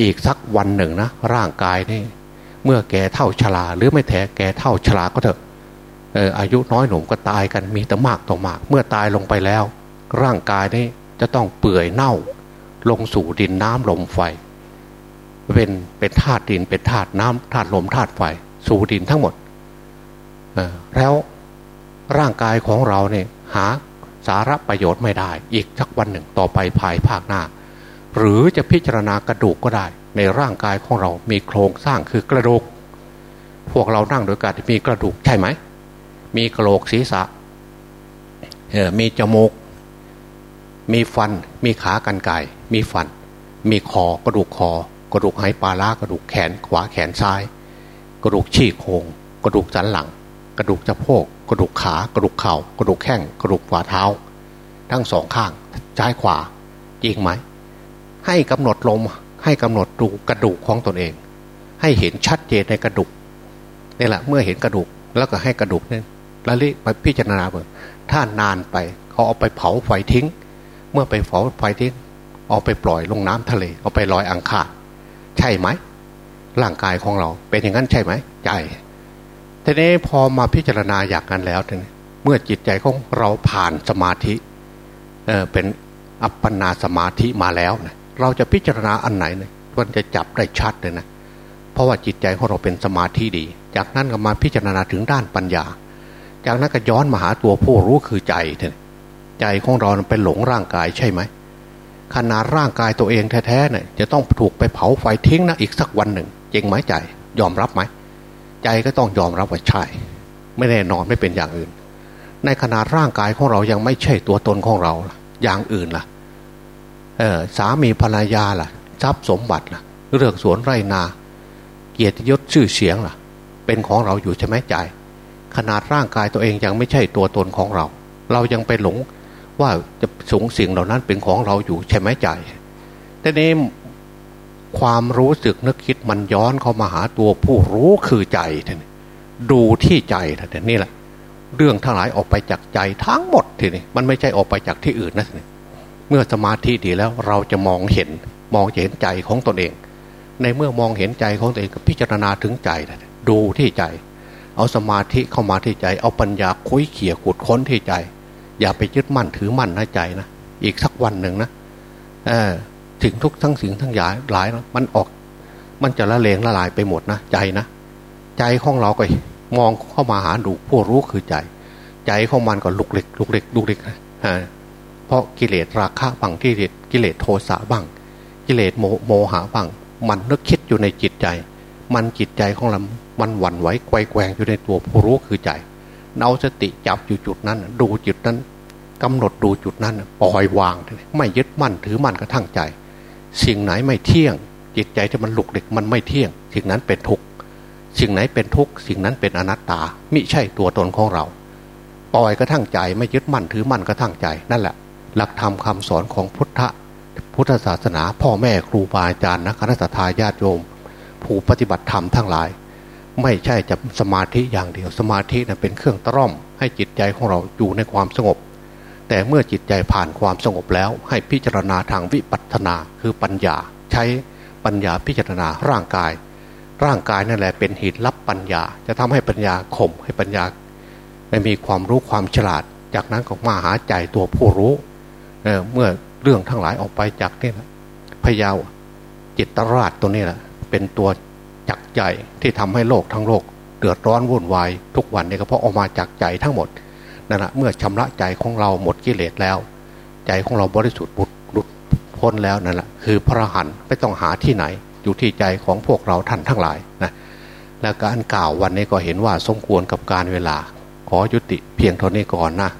อีกสักวันหนึ่งนะ ร่างกายนี่ เมื่อแก่เท่าชราหรือไม่แท้แก่เท่าชราก็เถอะอออายุน้อยหนุ่มก็ตายกันมีแต่มากต่อมาก เมื่อตายลงไปแล้ว ร่างกายนี่จะต้องเปื่อยเน่า ลงสู่ดินน้ำลมไฟ เป็นเป็นธาตุดินเป็นธาตุน้ำธาตุลมธาตุไฟ สู่ดินทั้งหมดแล้วร่างกายของเราเนี่ยหาสาระประโยชน์ไม่ได้ อีกสักวันหนึ่งต่อไปภายภาคหน้า หรือจะพิจารณากระดูกก็ได้ ในร่างกายของเรามีโครงสร้างคือกระดูก พวกเรานั่งโดยการมีกระดูกใช่ไหม มีกระโหลกศีรษะมีจมูก มีฟัน มีขากันไก่มีฟัน มีคอกระดูกคอ กระดูกไหปลาล่ากระดูกแขนขวาแขนซ้าย กระดูกชี้โครงกระดูกสันหลัง กระดูกสะโพก กระดูกขากระดูกเข่ากระดูกแข้งกระดูกฝ่าเท้า ทั้งสองข้างซ้ายขวาจริงไหม ให้กำหนดลมให้กำหนดดูกระดูกของตนเอง ให้เห็นชัดเจนในกระดูกนี่แหละเมื่อเห็นกระดูกแล้วก็ให้กระดูกนี่ละลิไปพิจารณาเ่อถ้านานไปเขาเอาไปเผาไฟทิ้ง เมื่อไปเผาไฟที่เอาไปปล่อยลงน้ำทะเล เอาไปลอยอังคารใช่ไหมร่างกายของเราเป็นอย่างนั้นใช่ไหมใช่ทีนี้พอมาพิจารณาอย่างนั้นแล้วทีนี้เมื่อจิตใจของเราผ่านสมาธิเออเป็นอัปปนาสมาธิมาแล้วเนะ เราจะพิจารณาอันไหนเนี่ยมันจะจับได้ชัดเลยนะเพราะว่าจิตใจของเราเป็นสมาธิดี จากนั้นก็มาพิจารณาถึงด้านปัญญา จากนั้นก็ย้อนมาหาตัวผู้รู้คือใจเ่ใจของเราเป็นหลงร่างกายใช่ไหมขนาดร่างกายตัวเองแท้ๆเนี่ยจะต้องถูกไปเผาไฟทิ้งนะอีกสักวันหนึ่งจริงไหมใจยอมรับไหมใจก็ต้องยอมรับว่าใช่ ไม่แน่นอนไม่เป็นอย่างอื่น ในขนาดร่างกายของเรายังไม่ใช่ตัวตนของเราอย่างอื่นล่ะ สามีภรรยาล่ะ ทรัพย์สมบัติล่ะ เรื่องสวนไรนา เกียรติยศชื่อเสียงล่ะ เป็นของเราอยู่ใช่ไหมใจ ขนาดร่างกายตัวเองยังไม่ใช่ตัวตนของเรา เรายังไปหลงว่าจะสงสิ่งเหล่านั้นเป็นของเราอยู่ใช่ไหมใจแต่นี้ความรู้สึกนึกคิดมันย้อนเข้ามาหาตัวผู้รู้คือใจท่านดูที่ใจท่านนี่แหละ เรื่องทั้งหลายออกไปจากใจทั้งหมดทีนี้มันไม่ใช่ออกไปจากที่อื่นนะท่าน เมื่อสมาธิดีแล้วเราจะมองเห็นมองเห็นใจของตนเอง ในเมื่อมองเห็นใจของตัวเองก็พิจารณาถึงใจดูที่ใจ เอาสมาธิเข้ามาที่ใจ เอาปัญญาคุยเขี่ยขุดค้นที่ใจ อย่าไปยึดมั่นถือมั่นในใจนะอีกสักวันหนึ่งนะเออถึงทุกทั้งสิ่งทั้งหลายหลายนะมันออก มันจะละเลงละลายไปหมดนะใจนะใจของเราก็มองเข้ามาหาดูผู้รู้คือใจ ใจของมันก็ลุกเล็กลุกเล็กลุกเล็กนะ เพราะกิเลสราคะบังกิเลสกิเลสโทสะบังกิเลสโมโมหะบังมันนึกคิดอยู่ในจิตใจ มันจิตใจของเรา มันหวั่นไหวไกวแกงอยู่ในตัวผู้รู้คือใจเอาสติจับอยู่จุดนั้น ดูจุดนั้นกำหนดดูจุดนั้นปล่อยวาง ไม่ยึดมั่นถือมั่นกระทั่งใจ สิ่งไหนไม่เที่ยง จิตใจที่มันหลุกเด็กมันไม่เที่ยง สิ่งนั้นเป็นทุกข์สิ่งไหนเป็นทุกข์สิ่งนั้นเป็นอนัตตา มิใช่ตัวตนของเรา ปล่อยกระทั่งใจไม่ยึดมั่นถือมั่นกระทั่งใจนั่นแหละ หลักธรรมคาสอนของพุทธพุทธศาสนา พ่อแม่ครูบาอาจารย์นะคณะทาญาติโยม ผู้ปฏิบัติธรรมทั้งหลาย ไม่ใช่จะสมาธิอย่างเดียวสมาธินะเป็นเครื่องตร่อม ให้จิตใจของเราอยู่ในความสงบ แต่เมื่อจิตใจผ่านความสงบแล้ว ให้พิจารณาทางวิปัสสนาคือปัญญา ใช้ปัญญาพิจารณาร่างกาย ร่างกายนั่นแหละเป็นหินรับปัญญา จะทำให้ปัญญาข่มให้ปัญญาไม่มีความรู้ความฉลาด จากนั้นก็มาหาใจตัวผู้รู้ เเมื่อเรื่องทั้งหลายออกไปจากนี่นะพยาวจิตราชตัวนี้แหละเป็นตัวจักใจที่ทำให้โลกทั้งโลกเดือดร้อนวุ่นวายทุกวันนี่ก็เพราะออกมาจากใจทั้งหมดนั่นแหะเมื่อชำระใจของเราหมดกิเลสแล้ว ใจของเราบริสุทธิ์บุดหลุดพ้นแล้วนั่นแหละคือพระหันไม่ต้องหาที่ไหน อยู่ที่ใจของพวกเราท่านทั้งหลายนะและการกล่าววันนี้ก็เห็นว่าสมควรกับการเวลา ขอยุติเพียงเท่านี้ก่อนนะ